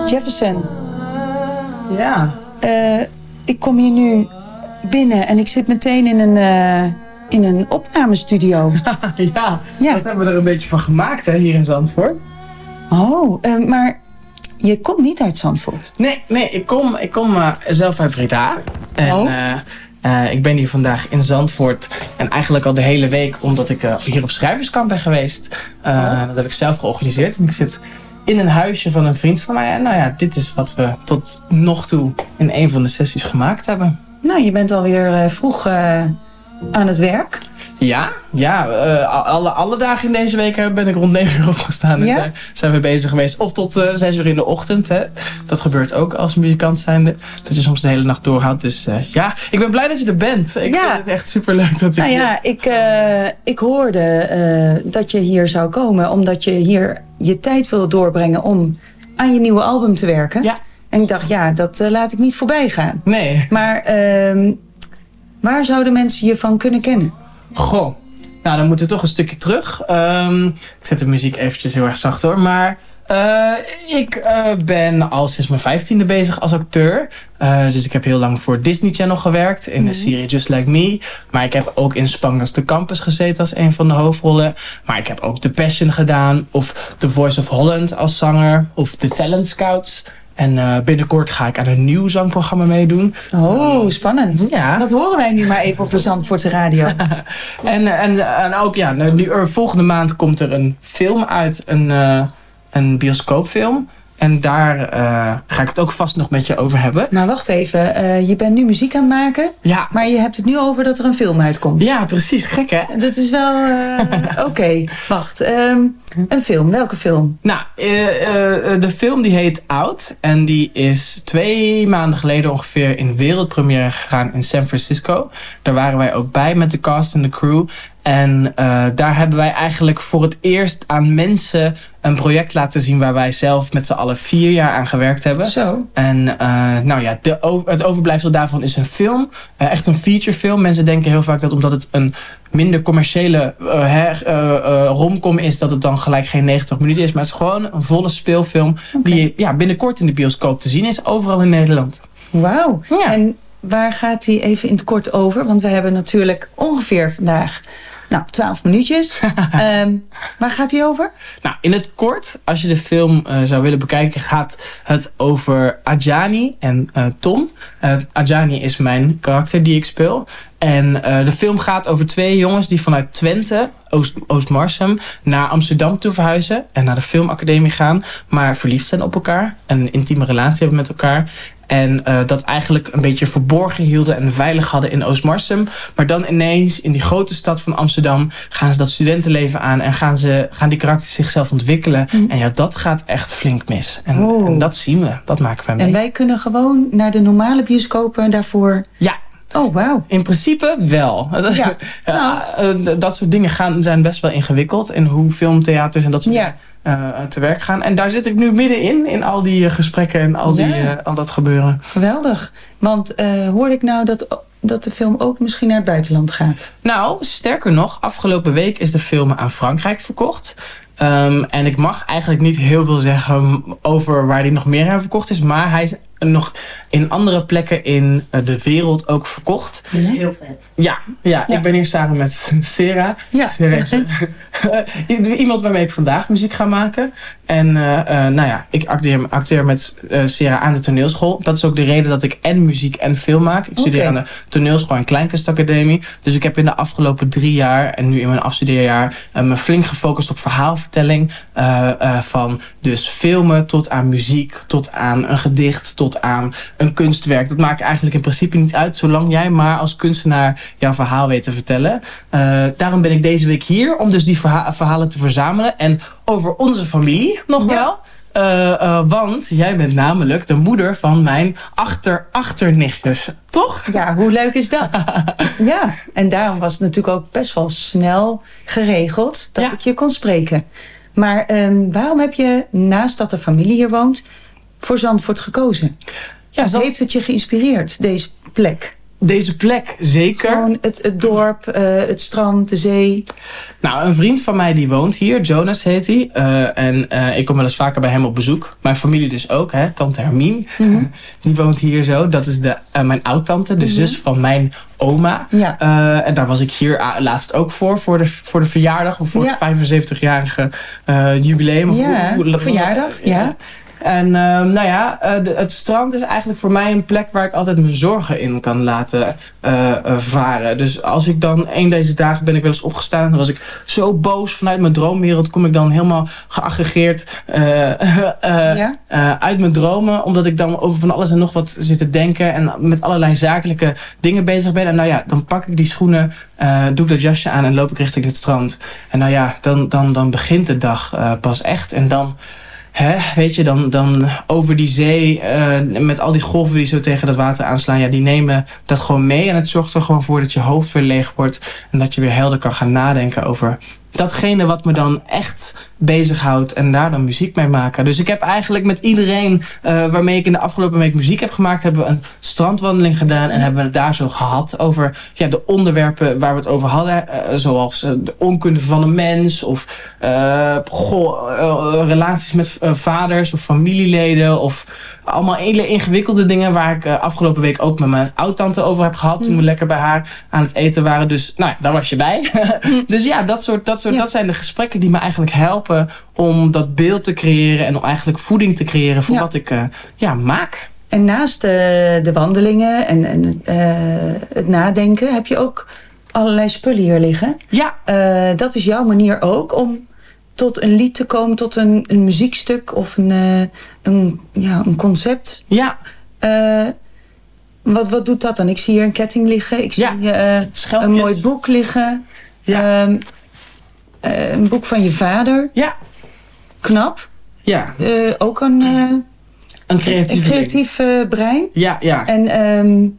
Jefferson. Ja. Eh, ik kom hier nu binnen en ik zit meteen in een... Eh, in een opnamestudio. ja, Ja. dat hebben we er een beetje van gemaakt hè, hier in Zandvoort. Oh, eh, maar je komt niet uit Zandvoort. Nee, nee ik kom, ik kom eh, zelf uit Breda. En Oh. eh, eh, ik ben hier vandaag in Zandvoort. En eigenlijk al de hele week, omdat ik hier op schrijverskamp ben geweest. Eh, Dat heb ik zelf georganiseerd. En ik zit in een huisje van een vriend van mij. En nou ja, dit is wat we tot nog toe in een van de sessies gemaakt hebben. Nou, je bent alweer vroeg aan het werk. Ja, ja eh, alle, alle dagen in deze week eh, ben ik rond 9 uur opgestaan. En Ja? zijn, zijn we bezig geweest. Of tot eh 6 uur in de ochtend. Hè. Dat gebeurt ook als muzikant zijnde. Dat je soms de hele nacht doorhoudt. Dus ja, ik ben blij dat je er bent. Ik Ja. vind het echt super leuk dat ik Nou hier- ja, ik, ik hoorde dat je hier zou komen omdat je hier je tijd wil doorbrengen om aan je nieuwe album te werken. Ja. En ik dacht, ja, dat laat ik niet voorbij gaan. Nee. Maar ehm, waar zouden mensen je van kunnen kennen? Goh. Nou, dan moeten we toch een stukje terug. Ehm, ik zet de muziek eventjes heel erg zacht hoor. Maar eh, ik eh, ben al sinds mijn vijftiende bezig als acteur. Eh, dus ik heb heel lang voor Disney Channel gewerkt. In de serie Just Like Me. Maar ik heb ook in Spangas de Campus gezeten als een van de hoofdrollen. Maar ik heb ook The Passion gedaan. Of The Voice of Holland als zanger. Of The Talent Scouts. En eh, binnenkort ga ik aan een nieuw zangprogramma meedoen. Oh, spannend. Ja. Dat horen wij nu maar even op de Zandvoortse radio. En, en, en ook, ja, nou, nu, volgende maand komt er een film uit, een, eh, een bioscoopfilm. En daar eh, ga ik het ook vast nog met je over hebben. Maar wacht even, eh, je bent nu muziek aan het maken, Ja, maar je hebt het nu over dat er een film uitkomt. ja precies. Gek hè? Dat is wel... eh, Oké, wacht. ehm, een film, welke film? Nou, de film die heet Out. En die is twee maanden geleden ongeveer in wereldpremière gegaan in San Francisco. Daar waren wij ook bij met de cast en de crew. En eh, daar hebben wij eigenlijk voor het eerst aan mensen een project laten zien... waar wij zelf met z'n allen vier jaar aan gewerkt hebben. Zo. En eh, nou ja, de, over- het overblijfsel daarvan is een film. Eh, echt een featurefilm. Mensen denken heel vaak dat omdat het een minder commerciële romcom is... dat het dan gelijk geen 90 minuten is. Maar het is gewoon een volle speelfilm... die ja, binnenkort in de bioscoop te zien is. Overal in Nederland. Wauw. Ja. En waar gaat hij even in het kort over? Want we hebben natuurlijk ongeveer vandaag, nou, 12 minuutjes. Ehm, waar gaat hij over? Nou, in het kort, als je de film eh, zou willen bekijken, gaat het over Adjani en eh, Tom. Eh Adjani is mijn karakter die ik speel. En de film gaat over twee jongens die vanuit Twente, Oost- Oost-Marsum, naar Amsterdam toe verhuizen. En naar de filmacademie gaan. Maar verliefd zijn op elkaar. En een intieme relatie hebben met elkaar. En eh, dat eigenlijk een beetje verborgen hielden en veilig hadden in Oost-Marsum. Maar dan ineens in die grote stad van Amsterdam gaan ze dat studentenleven aan. En gaan, ze, gaan die karakters zichzelf ontwikkelen. En ja, dat gaat echt flink mis. En, en dat zien we. Dat maken wij mee. En wij kunnen gewoon naar de normale bioscopen daarvoor... Ja, Oh, wauw. in principe wel. Ja, nou. Eh, dat soort dingen gaan, zijn best wel ingewikkeld. En hoe filmtheaters en dat soort Ja. dingen eh, te werk gaan. En daar zit ik nu middenin, in al die eh, gesprekken en al, die, eh, al dat gebeuren. Geweldig. Want hoorde ik nou dat, dat de film ook misschien naar het buitenland gaat? Nou, sterker nog, afgelopen week is de film aan Frankrijk verkocht. Ehm, en ik mag eigenlijk niet heel veel zeggen over waar die nog meer aan verkocht is. Maar hij is nog in andere plekken in eh, de wereld ook verkocht. Dat is heel vet. Ja, ja, Ja. ik ben hier samen met Sarah. Ja. Is eh, iemand waarmee ik vandaag muziek ga maken. En eh, eh, nou ja, ik acteer, acteer met eh Sarah aan de toneelschool. Dat is ook de reden dat ik en muziek en film maak. Ik studeer aan de toneelschool en Kleinkunstacademie. Dus ik heb in de afgelopen drie jaar en nu in mijn afstudeerjaar me flink gefocust op verhaalvertelling. van dus filmen tot aan muziek, tot aan een gedicht, tot aan een kunstwerk. Dat maakt eigenlijk in principe niet uit, zolang jij maar als kunstenaar jouw verhaal weet te vertellen. Eh, daarom ben ik deze week hier om dus die verha- verhalen te verzamelen. En over onze familie nog wel. Eh, eh, want jij bent namelijk de moeder van mijn achter-achternichtjes. Toch? Ja, hoe leuk is dat? ja, en daarom was het natuurlijk ook best wel snel geregeld dat Ja. ik je kon spreken. Maar ehm, waarom heb je, naast dat de familie hier woont, voor Zandvoort gekozen? Ja, Zand- Heeft het je geïnspireerd, deze plek? Deze plek, zeker. Gewoon het, het dorp, uh, het strand, de zee. Nou, een vriend van mij die woont hier. Jonas heet hij. Uh, en uh, ik kom wel eens vaker bij hem op bezoek. Mijn familie dus ook, hè. Tante Hermine. Mm -hmm. Die woont hier zo. Dat is de, mijn oud-tante, de mm -hmm. zus van mijn oma. Ja. en daar was ik hier laatst ook voor. Voor de, voor de verjaardag. Of voor ja. het 75-jarige jubileum. Ja, hoe, hoe, verjaardag, ja. En uh, nou ja, de, het strand is eigenlijk voor mij een plek waar ik altijd mijn zorgen in kan laten uh, varen. Dus als ik dan een deze dagen ben ik wel eens opgestaan. Dan was ik zo boos vanuit mijn droomwereld. Kom ik dan helemaal geaggregeerd ja? uit mijn dromen. Omdat ik dan over van alles en nog wat zit te denken. En met allerlei zakelijke dingen bezig ben. En nou ja, dan pak ik die schoenen. doe ik dat jasje aan en loop ik richting het strand. En nou ja, dan, dan, dan begint de dag pas echt. En dan... Hè, weet je, dan, dan over die zee uh, met al die golven die zo tegen dat water aanslaan. Ja, die nemen dat gewoon mee. En het zorgt er gewoon voor dat je hoofd weer leeg wordt. En dat je weer helder kan gaan nadenken over datgene wat me dan echt bezighoudt en daar dan muziek mee maken. Dus ik heb eigenlijk met iedereen uh, waarmee ik in de afgelopen week muziek heb gemaakt, hebben we een strandwandeling gedaan en hebben we het daar zo gehad over ja, de onderwerpen waar we het over hadden. Uh, zoals de onkunde van een mens of goh, relaties met vaders of familieleden of allemaal hele ingewikkelde dingen waar ik afgelopen week ook met mijn oud-tante over heb gehad. Toen we lekker bij haar aan het eten waren. Dus nou ja, daar was je bij. dus ja, dat soort, dat, soort, ja. dat zijn de gesprekken die me eigenlijk helpen om dat beeld te creëren en om eigenlijk voeding te creëren voor ja. wat ik uh, ja, maak. En naast de, de wandelingen en, en uh, het nadenken heb je ook allerlei spullen hier liggen. Ja. Dat is jouw manier ook om tot een lied te komen, tot een, een muziekstuk of een, een, ja, een concept. Ja. wat, wat doet dat dan? Ik zie hier een ketting liggen. Ik zie ja. een mooi boek liggen. Ja. Uh, een boek van je vader. Ja. Knap. Ja. Ook een, een creatief, een creatief brein. Ja, ja. En um,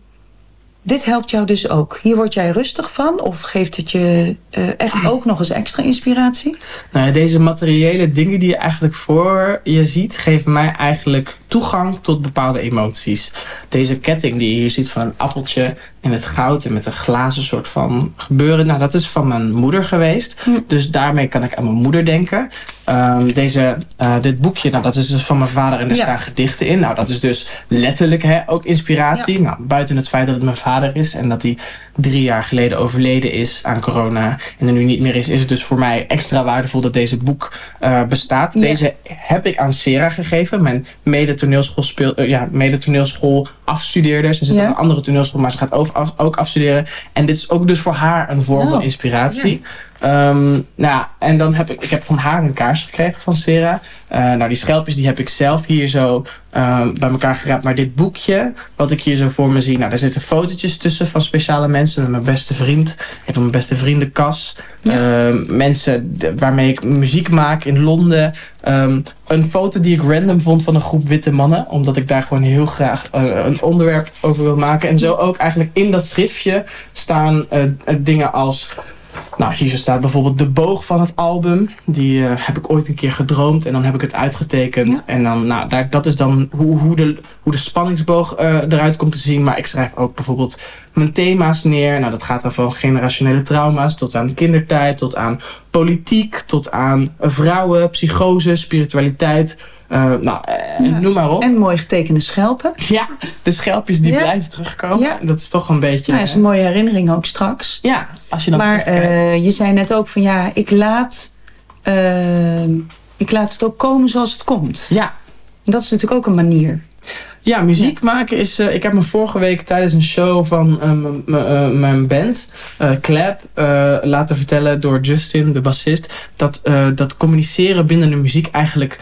dit helpt jou dus ook. Hier word jij rustig van? Of geeft het je echt ook nog eens extra inspiratie? Nou deze materiële dingen die je eigenlijk voor je ziet... geven mij eigenlijk toegang tot bepaalde emoties. Deze ketting die je hier ziet van een appeltje in het goud... en met een glazen soort van gebeuren... nou, dat is van mijn moeder geweest. Hm. Dus daarmee kan ik aan mijn moeder denken. Um, deze, uh, dit boekje, nou, dat is dus van mijn vader... en er ja. staan gedichten in. Nou, dat is dus letterlijk hè, ook inspiratie. Ja. Nou, buiten het feit dat het mijn vader is... en dat hij drie jaar geleden overleden is aan corona... en er nu niet meer is... is het dus voor mij extra waardevol dat deze boek uh, bestaat. Ja. Deze heb ik aan Sera gegeven. Mijn mede toneelschool, speel, uh, ja, mede toneelschool afstudeerde. Ze zit op een andere toneelschool, maar ze gaat over, af, ook afstuderen. En dit is ook dus voor haar een vorm oh. van inspiratie. Um, nou, en dan heb ik, ik heb van haar een kaars gekregen van Sera. Uh, nou, die schelpjes die heb ik zelf hier zo um, bij elkaar geraapt. Maar dit boekje, wat ik hier zo voor me zie. Nou, daar zitten fotootjes tussen van speciale mensen. Met mijn beste vriend. Een van mijn beste vrienden, Cas. Ja. Uh, mensen waarmee ik muziek maak in Londen. Um, een foto die ik random vond van een groep witte mannen. Omdat ik daar gewoon heel graag uh, een onderwerp over wil maken. En zo ook eigenlijk in dat schriftje staan uh, dingen als... Nou, hier staat bijvoorbeeld de boog van het album. Die uh, heb ik ooit een keer gedroomd en dan heb ik het uitgetekend. Ja. En dan, nou, daar, dat is dan hoe, hoe, de, hoe de spanningsboog uh, eruit komt te zien. Maar ik schrijf ook bijvoorbeeld mijn thema's neer. Nou, dat gaat dan van generationele trauma's tot aan kindertijd, tot aan politiek, tot aan vrouwen, psychose, spiritualiteit. Uh, nou, uh, ja. noem maar op. En mooi getekende schelpen. Ja, de schelpjes die ja. blijven terugkomen. Ja. Dat is toch een beetje... Nou, dat is een mooie herinnering ook straks. Ja, als je dan Maar uh, je zei net ook van ja, ik laat, ik laat het ook komen zoals het komt. Ja. En dat is natuurlijk ook een manier. Ja, muziek ja. maken is... Uh, ik heb me vorige week tijdens een show van uh, mijn band, uh, Clap, laten vertellen door Justin, de bassist, dat, dat communiceren binnen de muziek eigenlijk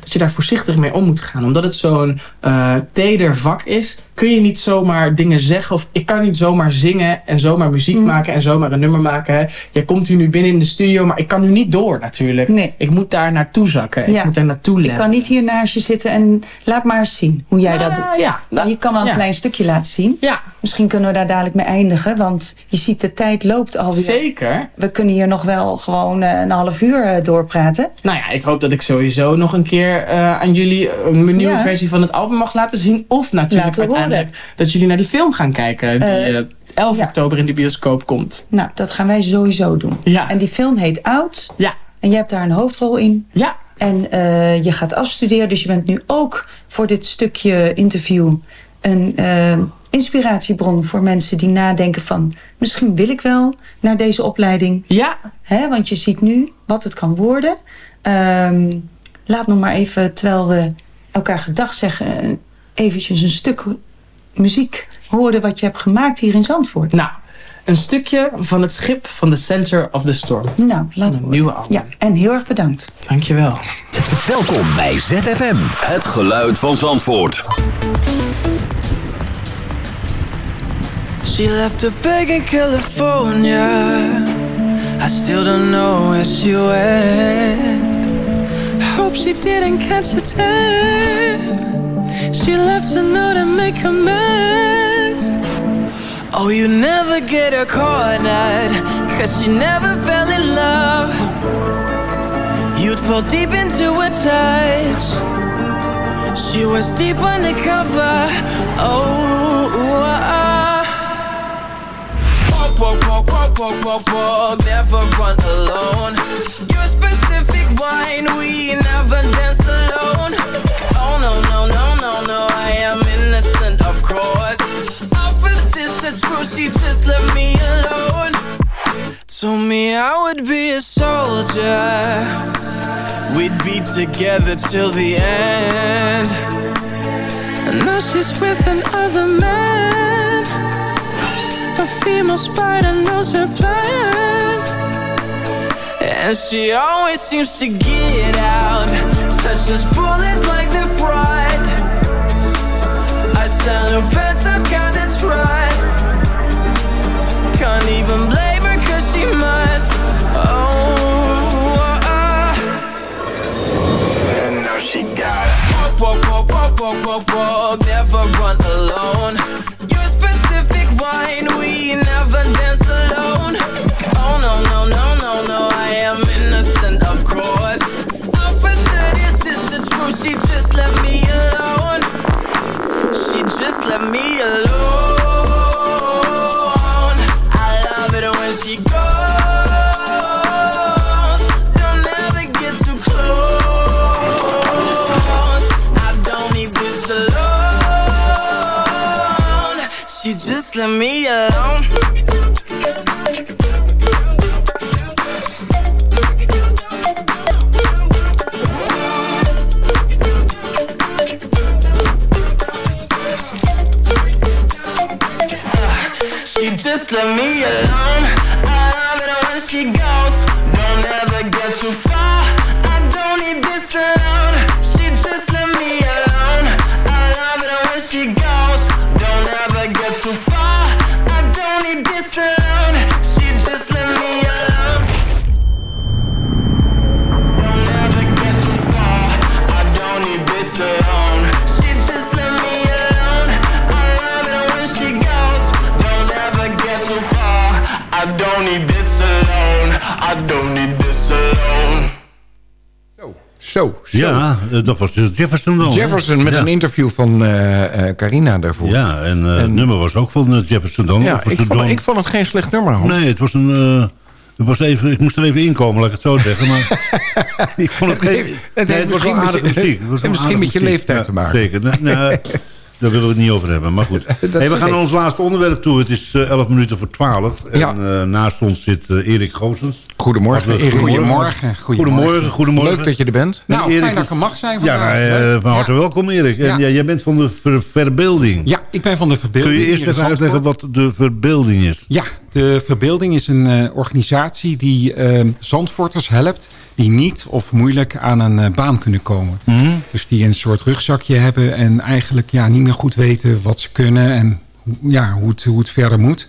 dat je daar voorzichtig mee om moet gaan. Omdat het zo'n uh, teder vak is, kun je niet zomaar dingen zeggen. Of ik kan niet zomaar zingen en zomaar muziek mm. maken en zomaar een nummer maken. Hè. Je komt hier nu binnen in de studio, maar ik kan nu niet door natuurlijk. Nee. Ik moet daar naartoe zakken. Ja. Ik moet daar naartoe letten. Ik kan niet hier naast je zitten en laat maar eens zien hoe jij ja, dat doet. Ja, je kan wel een klein stukje laten zien. Ja. Misschien kunnen we daar dadelijk mee eindigen. Want je ziet, de tijd loopt alweer. Zeker. We kunnen hier nog wel gewoon uh, een half uur uh, doorpraten. Nou ja, ik hoop dat ik sowieso nog een keer uh, aan jullie een nieuwe ja. versie van het album mag laten zien. Of natuurlijk Laten uiteindelijk dat jullie naar die film gaan kijken. Die 11 ja. oktober in de bioscoop komt. Nou, dat gaan wij sowieso doen. Ja. En die film heet Oud. Ja. En je hebt daar een hoofdrol in. Ja. En uh, je gaat afstuderen. Dus je bent nu ook voor dit stukje interview een uh, inspiratiebron voor mensen die nadenken van... misschien wil ik wel naar deze opleiding. Ja. Hè, want je ziet nu wat het kan worden. Um, laat nog maar even, terwijl we elkaar gedag zeggen... eventjes een stuk muziek horen wat je hebt gemaakt hier in Zandvoort. Nou, een stukje van het schip van The Center of the Storm. Nou, laten we. Een nieuwe album. Ja, en heel erg bedankt. Dankjewel. Welkom bij ZFM. Het geluid van Zandvoort. She left a bag in California. I still don't know where she went. Hope she didn't catch a tan. She left a note to make amends. Oh, you never get her cornered, cause she never fell in love. You'd fall deep into a touch. She was deep undercover. Oh, walk, walk, walk, walk, walk, walk, never run alone. Your specific wine, we never dance alone. Oh, no, no, no, no, no, I am innocent, of course. That's true, she just left me alone. Told me I would be a soldier. We'd be together till the end. And now she's with another man Female spider knows her plan. And she always seems to get out. Touches bullets like they're fried I sell her pets, I've counted trust can't even blame her cause she must. Oh, uh, And now she got it. Walk, walk, walk, walk, just let me alone. I love it when she goes. Don't ever get too close. I don't need this alone. She just let me dat was dus Jefferson dan. Jefferson met ja. een interview van uh, uh, Carina daarvoor. Ja, en, en het nummer was ook van Jefferson dan. Ja, ik vond, ik vond, het geen slecht nummer. Hoor. Nee, het was een... Het was even, ik moest er even inkomen, laat ik het zo zeggen. Maar ik vond het geen... Het, het, nee, het was wel aardige muziek. Het was misschien met je leeftijd ja, te maken. Zeker. Nou, nou, daar willen we het niet over hebben, maar goed. hey, we gaan naar ons laatste onderwerp toe. Het is uh, 11 minuten voor 12. En ja. uh, naast ons zit uh, Erik Goosens. Goedemorgen, Erik. Goedemorgen. Goedemorgen. Goedemorgen. Leuk dat je er bent. Nou, Erik fijn dat ik er mag zijn vandaag. Ja, nou, van harte ja. welkom Erik. En ja. jij bent van de ver verbeelding. Ja, ik ben van de verbeelding. Kun je eerst even uitleggen wat de verbeelding is? Ja, de verbeelding is een uh, organisatie die uh, Zandvoorters helpt... die niet of moeilijk aan een uh, baan kunnen komen. Mhm. Mm. Dus die een soort rugzakje hebben... en eigenlijk ja, niet meer goed weten wat ze kunnen... en ja, hoe, het, hoe het verder moet.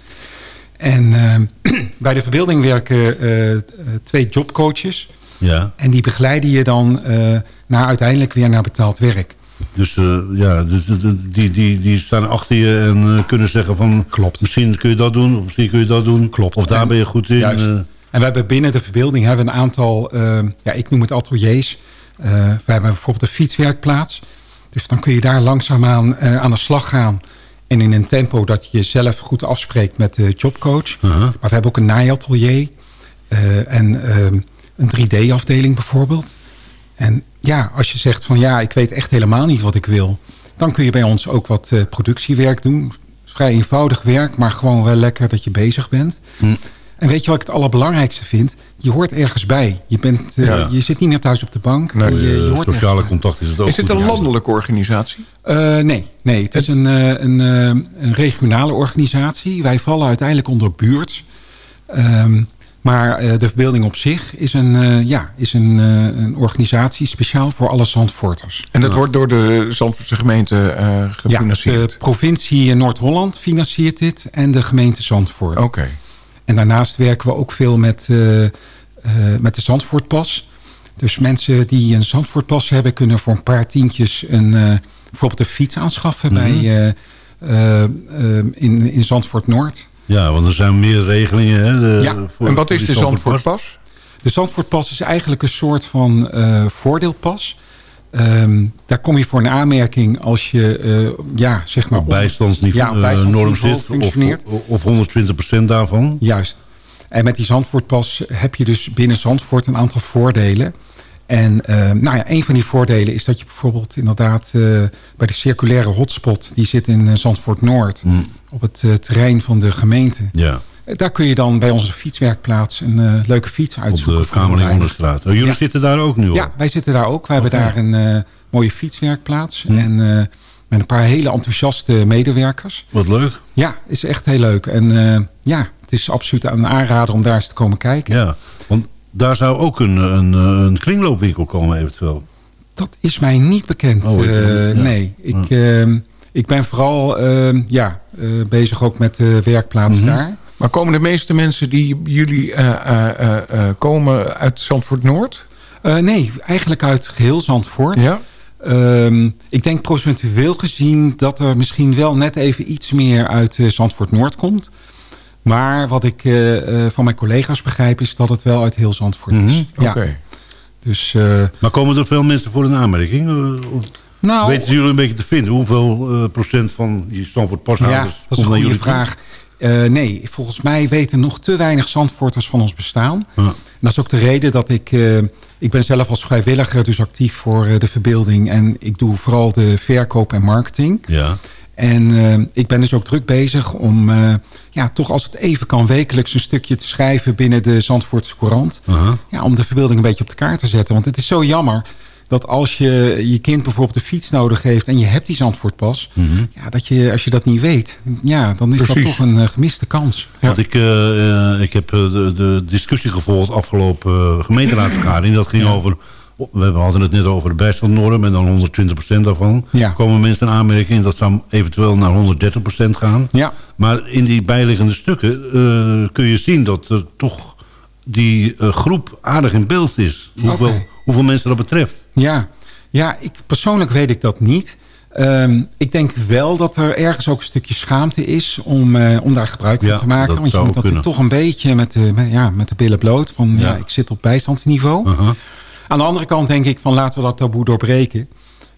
En uh, bij de verbeelding werken uh, twee jobcoaches. Ja. En die begeleiden je dan uh, naar uiteindelijk weer naar betaald werk. Dus uh, ja, dus, die, die, die staan achter je en uh, kunnen zeggen van... Klopt. Misschien kun je dat doen, of misschien kun je dat doen. Klopt. Of daar en, ben je goed in. Juist. en we hebben binnen de verbeelding hebben een aantal, ja, ik noem het ateliers. we hebben bijvoorbeeld een fietswerkplaats. Dus dan kun je daar langzaamaan aan de slag gaan. En in een tempo dat je zelf goed afspreekt met de jobcoach. Uh -huh. Maar we hebben ook een naaiatelier. en een 3D-afdeling bijvoorbeeld. En ja, als je zegt van ja, ik weet echt helemaal niet wat ik wil... dan kun je bij ons ook wat uh, productiewerk doen. Vrij eenvoudig werk, maar gewoon wel lekker dat je bezig bent. Hm. En weet je wat ik het allerbelangrijkste vind? Je hoort ergens bij. Je, bent, uh, ja. je zit niet meer thuis op de bank. Nee, je, je hoort sociale contact is het ook Is het een landelijke organisatie? Uh, nee, nee, het is een, een, een regionale organisatie. Wij vallen uiteindelijk onder buurt. Um, maar uh, de verbeelding op zich is een, uh, ja, is een, uh, een organisatie speciaal voor alle Zandvoorters. En dat ja. wordt door de Zandvoortse gemeente gefinancierd? Ja, de provincie Noord-Holland financiert dit en de gemeente Zandvoort. Oké. Okay. En daarnaast werken we ook veel met, met de Zandvoortpas. Dus mensen die een Zandvoortpas hebben... kunnen voor een paar tientjes een, bijvoorbeeld een fiets aanschaffen... Mm -hmm. bij, in, in Zandvoort Noord... Ja, want er zijn meer regelingen. Hè, de, ja. voor, en wat is de Zandvoortpas? De Zandvoortpas is eigenlijk een soort van voordeelpas. Um, daar kom je voor een aanmerking als je uh, ja, zeg maar op bijstandsniveau, ja, uh, norm zit of, of 120% daarvan. Juist. En met die Zandvoortpas heb je dus binnen Zandvoort een aantal voordelen. En uh, nou ja, een van die voordelen is dat je bijvoorbeeld inderdaad uh, bij de circulaire hotspot... die zit in Zandvoort Noord, mm. op het terrein van de gemeente. Ja. Daar kun je dan bij onze fietswerkplaats een leuke fiets uitzoeken. Op de Kamerlingonderstraat. Jullie ja. zitten daar ook nu op? Ja, wij zitten daar ook. Wij okay. hebben daar een mooie fietswerkplaats. Mm. En met een paar hele enthousiaste medewerkers. Wat leuk. Ja, is echt heel leuk. En ja, het is absoluut een aanrader om daar eens te komen kijken. Ja, want daar zou ook een, een, een kringloopwinkel komen eventueel. Dat is mij niet bekend. Oh, ja. Nee, ik, uh, ik ben vooral uh, ja, bezig ook met de werkplaats Mhm. mm -hmm. daar. Maar komen de meeste mensen die jullie komen uit Zandvoort Noord? nee, eigenlijk uit geheel Zandvoort. Ja? Um, ik denk procentueel gezien dat er misschien wel net even iets meer uit Zandvoort Noord komt. Maar wat ik uh, uh, van mijn collega's begrijp is dat het wel uit heel Zandvoort is. Mhm. Ja. Okay. Dus, uh, maar komen er veel mensen voor een aanmerking? Nou, Weten jullie een beetje te vinden? Hoeveel procent van die Zandvoort pashouders Ja, dat is een goede vraag. Nee, volgens mij weten nog te weinig Zandvoorters van ons bestaan. Ja. En dat is ook de reden dat ik... ik ben zelf als vrijwilliger dus actief voor de verbeelding. En ik doe vooral de verkoop en marketing. Ja. En ik ben dus ook druk bezig om, ja, toch als het even kan, wekelijks een stukje te schrijven binnen de Zandvoortse Courant. -huh. ja, om de verbeelding een beetje op de kaart te zetten. Want het is zo jammer dat als je je kind bijvoorbeeld een fiets nodig heeft en je hebt die Zandvoortpas, -huh. ja, dat je, als je dat niet weet, ja, dan is Precies. dat toch een uh, gemiste kans. Ja. Want ik, uh, ik heb de, de, discussie gevolgd afgelopen gemeenteraadsvergadering. Dat ging ja. over we hadden het net over de bijstandnorm en dan 120% daarvan. Ja. Komen mensen in aanmerking dat zou eventueel naar 130% gaan. Ja. Maar in die bijliggende stukken uh, kun je zien dat er toch die uh, groep aardig in beeld is. Hoeveel, okay. Hoeveel mensen dat betreft. Ja, ja ik, persoonlijk weet ik dat niet. Um, ik denk wel dat er ergens ook een stukje schaamte is om, uh, om daar gebruik van ja, te maken. Want je moet dat toch een beetje met de, met, ja, met de billen bloot. Van ja. ja ik zit op bijstandsniveau. Uh -huh. Aan de andere kant denk ik van laten we dat taboe doorbreken.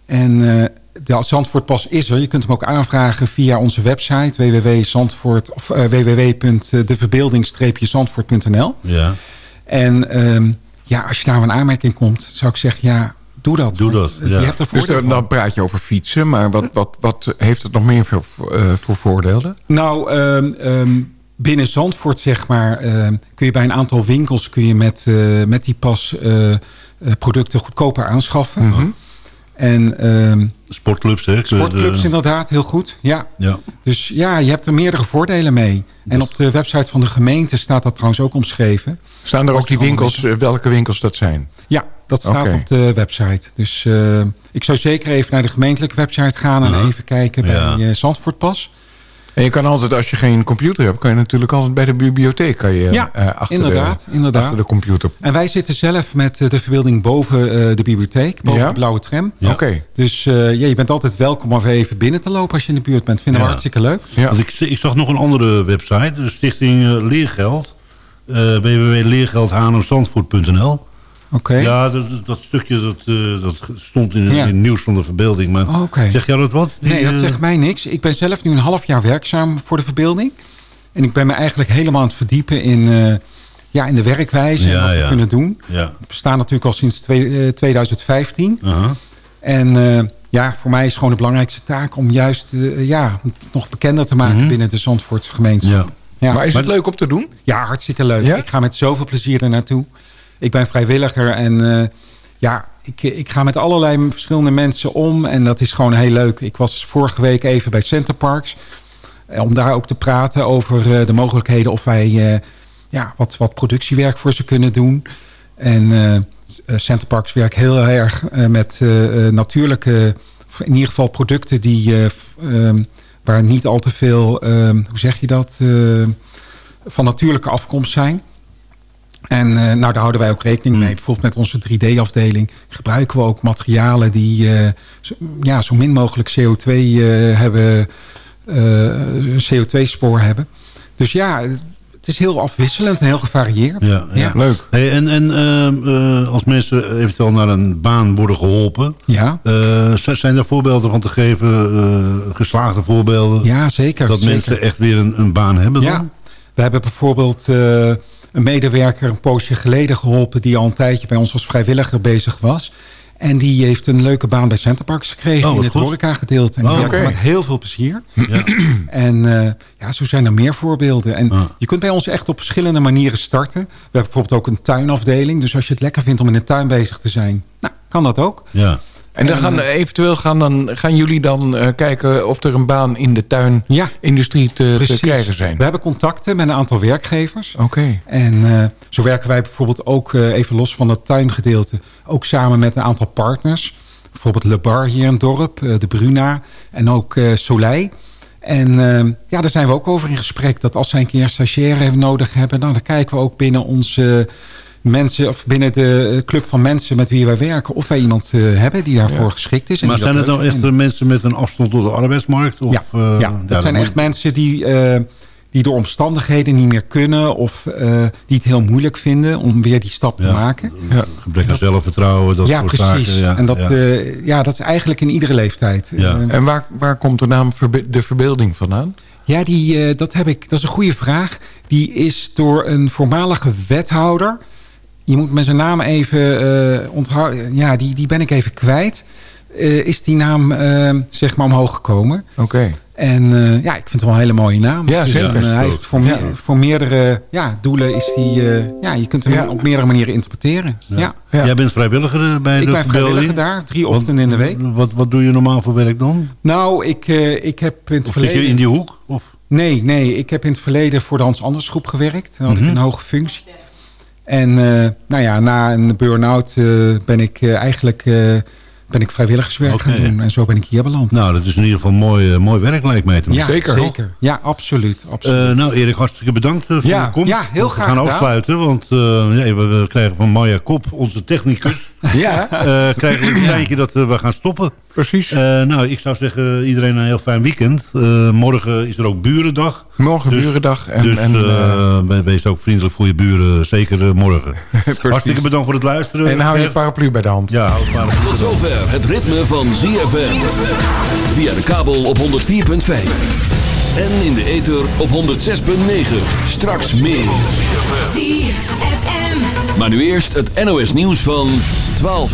En uh, de Zandvoortpas is er. Je kunt hem ook aanvragen via onze website www.zandvoort of uh, www.deverbeelding-zandvoort.nl. Ja. En um, ja, als je daar een aanmerking komt, zou ik zeggen ja, doe dat. Doe dat. Ja. Je hebt er dus dan, dan praat je over fietsen, maar wat, wat, wat heeft het nog meer voor, uh, voor voordelen? Nou, um, um, binnen Zandvoort zeg maar, kun je bij een aantal winkels kun je met, met die pas Uh, producten goedkoper aanschaffen. Mhm. En, um, sportclubs, hè? Sportclubs de... inderdaad, heel goed. Ja. ja. Dus ja, je hebt er meerdere voordelen mee. En op de website van de gemeente staat dat trouwens ook omschreven. Staan er ook die winkels, welke winkels dat zijn? Ja, dat staat okay. op de website. Dus uh, ik zou zeker even naar de gemeentelijke website gaan... en even kijken bij ja. Zandvoortpas. En je kan altijd, als je geen computer hebt... kan je natuurlijk altijd bij de bibliotheek... Kan je, ja, uh, achter, inderdaad, de, inderdaad. achter de computer. En wij zitten zelf met de verbeelding boven uh, de bibliotheek. Boven ja? de blauwe tram. Ja. Oké. Okay. Dus ja, je bent altijd welkom om even binnen te lopen... als je in de buurt bent. Vinden we hartstikke leuk. Ja. Want ik, ik zag nog een andere website. De Stichting Leergeld. www.leergeldhanemzandvoort.nl Okay. Ja, dat, dat, stukje dat, uh, dat stond in, ja. in, het nieuws van de verbeelding. Maar oh, okay. zeg jij dat wat? Die, nee, dat zegt mij niks. Ik ben zelf nu een half jaar werkzaam voor de verbeelding. En ik ben me eigenlijk helemaal aan het verdiepen in, uh, ja, in de werkwijze ja, en wat we kunnen doen. Ja. We bestaan natuurlijk al sinds twee, uh, 2015. Uh -huh. En eh, ja, voor mij is gewoon de belangrijkste taak om juist ja, nog bekender te maken Mhm. -huh. binnen de Zandvoortse gemeenschap. Ja. Ja. Maar is het leuk om te doen? Ja, hartstikke leuk. Ik ga met zoveel plezier er naartoe. Ik ben vrijwilliger en uh, ja, ik, ik ga met allerlei verschillende mensen om. En dat is gewoon heel leuk. Ik was vorige week even bij Centerparks. Om daar ook te praten over uh, de mogelijkheden of wij uh, ja, wat, wat productiewerk voor ze kunnen doen. En Centerparks werkt heel erg met natuurlijke, in ieder geval producten die, um, waar niet al te veel, um, hoe zeg je dat, van natuurlijke afkomst zijn. En uh, nou, daar houden wij ook rekening mee. Bijvoorbeeld met onze 3D-afdeling gebruiken we ook materialen die uh, zo, ja, zo min mogelijk CO2 uh, hebben, CO2-spoor hebben. Dus ja, het is heel afwisselend en heel gevarieerd. Ja, ja. ja. leuk. Hey, en en uh, als mensen eventueel naar een baan worden geholpen... Ja. Uh, zijn er voorbeelden van te geven, uh, geslaagde voorbeelden? Ja, zeker. Dat zeker. mensen echt weer een, een baan hebben dan? Ja, we hebben bijvoorbeeld een medewerker een poosje geleden geholpen... die al een tijdje bij ons als vrijwilliger bezig was... En die heeft een leuke baan bij Centerparks gekregen oh, in het goed. horeca gedeelte. En oh, okay. met heel veel plezier. Ja. en uh, ja, zo zijn er meer voorbeelden. En ah. je kunt bij ons echt op verschillende manieren starten. We hebben bijvoorbeeld ook een tuinafdeling. Dus als je het lekker vindt om in de tuin bezig te zijn, nou, kan dat ook. Ja. En dan gaan, eventueel gaan, dan, gaan jullie dan uh, kijken of er een baan in de tuinindustrie te, te, krijgen zijn? We hebben contacten met een aantal werkgevers. Oké. Okay. En uh, zo werken wij bijvoorbeeld ook, uh, even los van het tuingedeelte... ook samen met een aantal partners. Bijvoorbeeld Le Bar hier in het dorp, de Bruna en ook Soleil. En ja, daar zijn we ook over in gesprek. Dat als zij een keer een stagiaire nodig hebben... Nou, dan kijken we ook binnen onze mensen of binnen de club van mensen met wie wij werken... of wij iemand uh, hebben die daarvoor ja. geschikt is. En maar zijn het nou echt mensen met een afstand tot de arbeidsmarkt? Of, ja, uh, ja, dat zijn echt mensen die, uh, die door omstandigheden niet meer kunnen... of die het heel moeilijk vinden om weer die stap ja, te maken. Ja. Gebrek aan zelfvertrouwen, dat ja, soort precies. zaken. Ja, en dat, ja. ja, dat is eigenlijk in iedere leeftijd. en waar, waar komt de naam de verbeelding vandaan? Ja, die, dat, heb ik, dat is een goede vraag. Die is door een voormalige wethouder je moet met zijn naam even uh, onthouden. Ja, die, die ben ik even kwijt. Uh, is die naam uh, zeg maar omhoog gekomen. Oké. Okay. En ja, ik vind het wel een hele mooie naam. Ja, dus, zeker. hij heeft voor, ja. voor meerdere ja, doelen is die... ja, je kunt hem ja. op meerdere manieren interpreteren. Ja. Jij bent vrijwilliger bij ik de ben vrijwilliger daar, drie ochtenden in de week. Wat, wat doe je normaal voor werk dan? Nou, ik, ik heb in het of verleden... zit je in die hoek? Of? Nee, nee, ik heb in het verleden voor de Hans Anders groep gewerkt. Dan had Mhm. ik een hoge functie. En uh, nou ja, na een burn-out uh, ben ik uh, eigenlijk ben ik vrijwilligerswerk okay. gaan doen. En zo ben ik hier beland. Nou, dat is in ieder geval mooi, mooi werk lijkt mij te ja, zeker. zeker. Ja, absoluut. absoluut. nou, Erik, hartstikke bedankt voor ja. de komst. Ja, heel graag We gaan gedaan. afsluiten, want ja, we, we, krijgen van Maya Kop, onze technicus... ja. krijgen we een tijdje dat we gaan stoppen. Precies. nou, ik zou zeggen, iedereen een heel fijn weekend. morgen is er ook Burendag. Morgen dus, Burendag. En, dus en, uh, wees ook vriendelijk voor je buren, zeker morgen. Hartstikke bedankt voor het luisteren. En hou je paraplu bij de hand. Ja, hou paraplu. Tot zover het ritme van ZFM. Via de kabel op 104.5. En in de ether op 106.9. Straks meer. Maar nu eerst het NOS nieuws van 12 uur.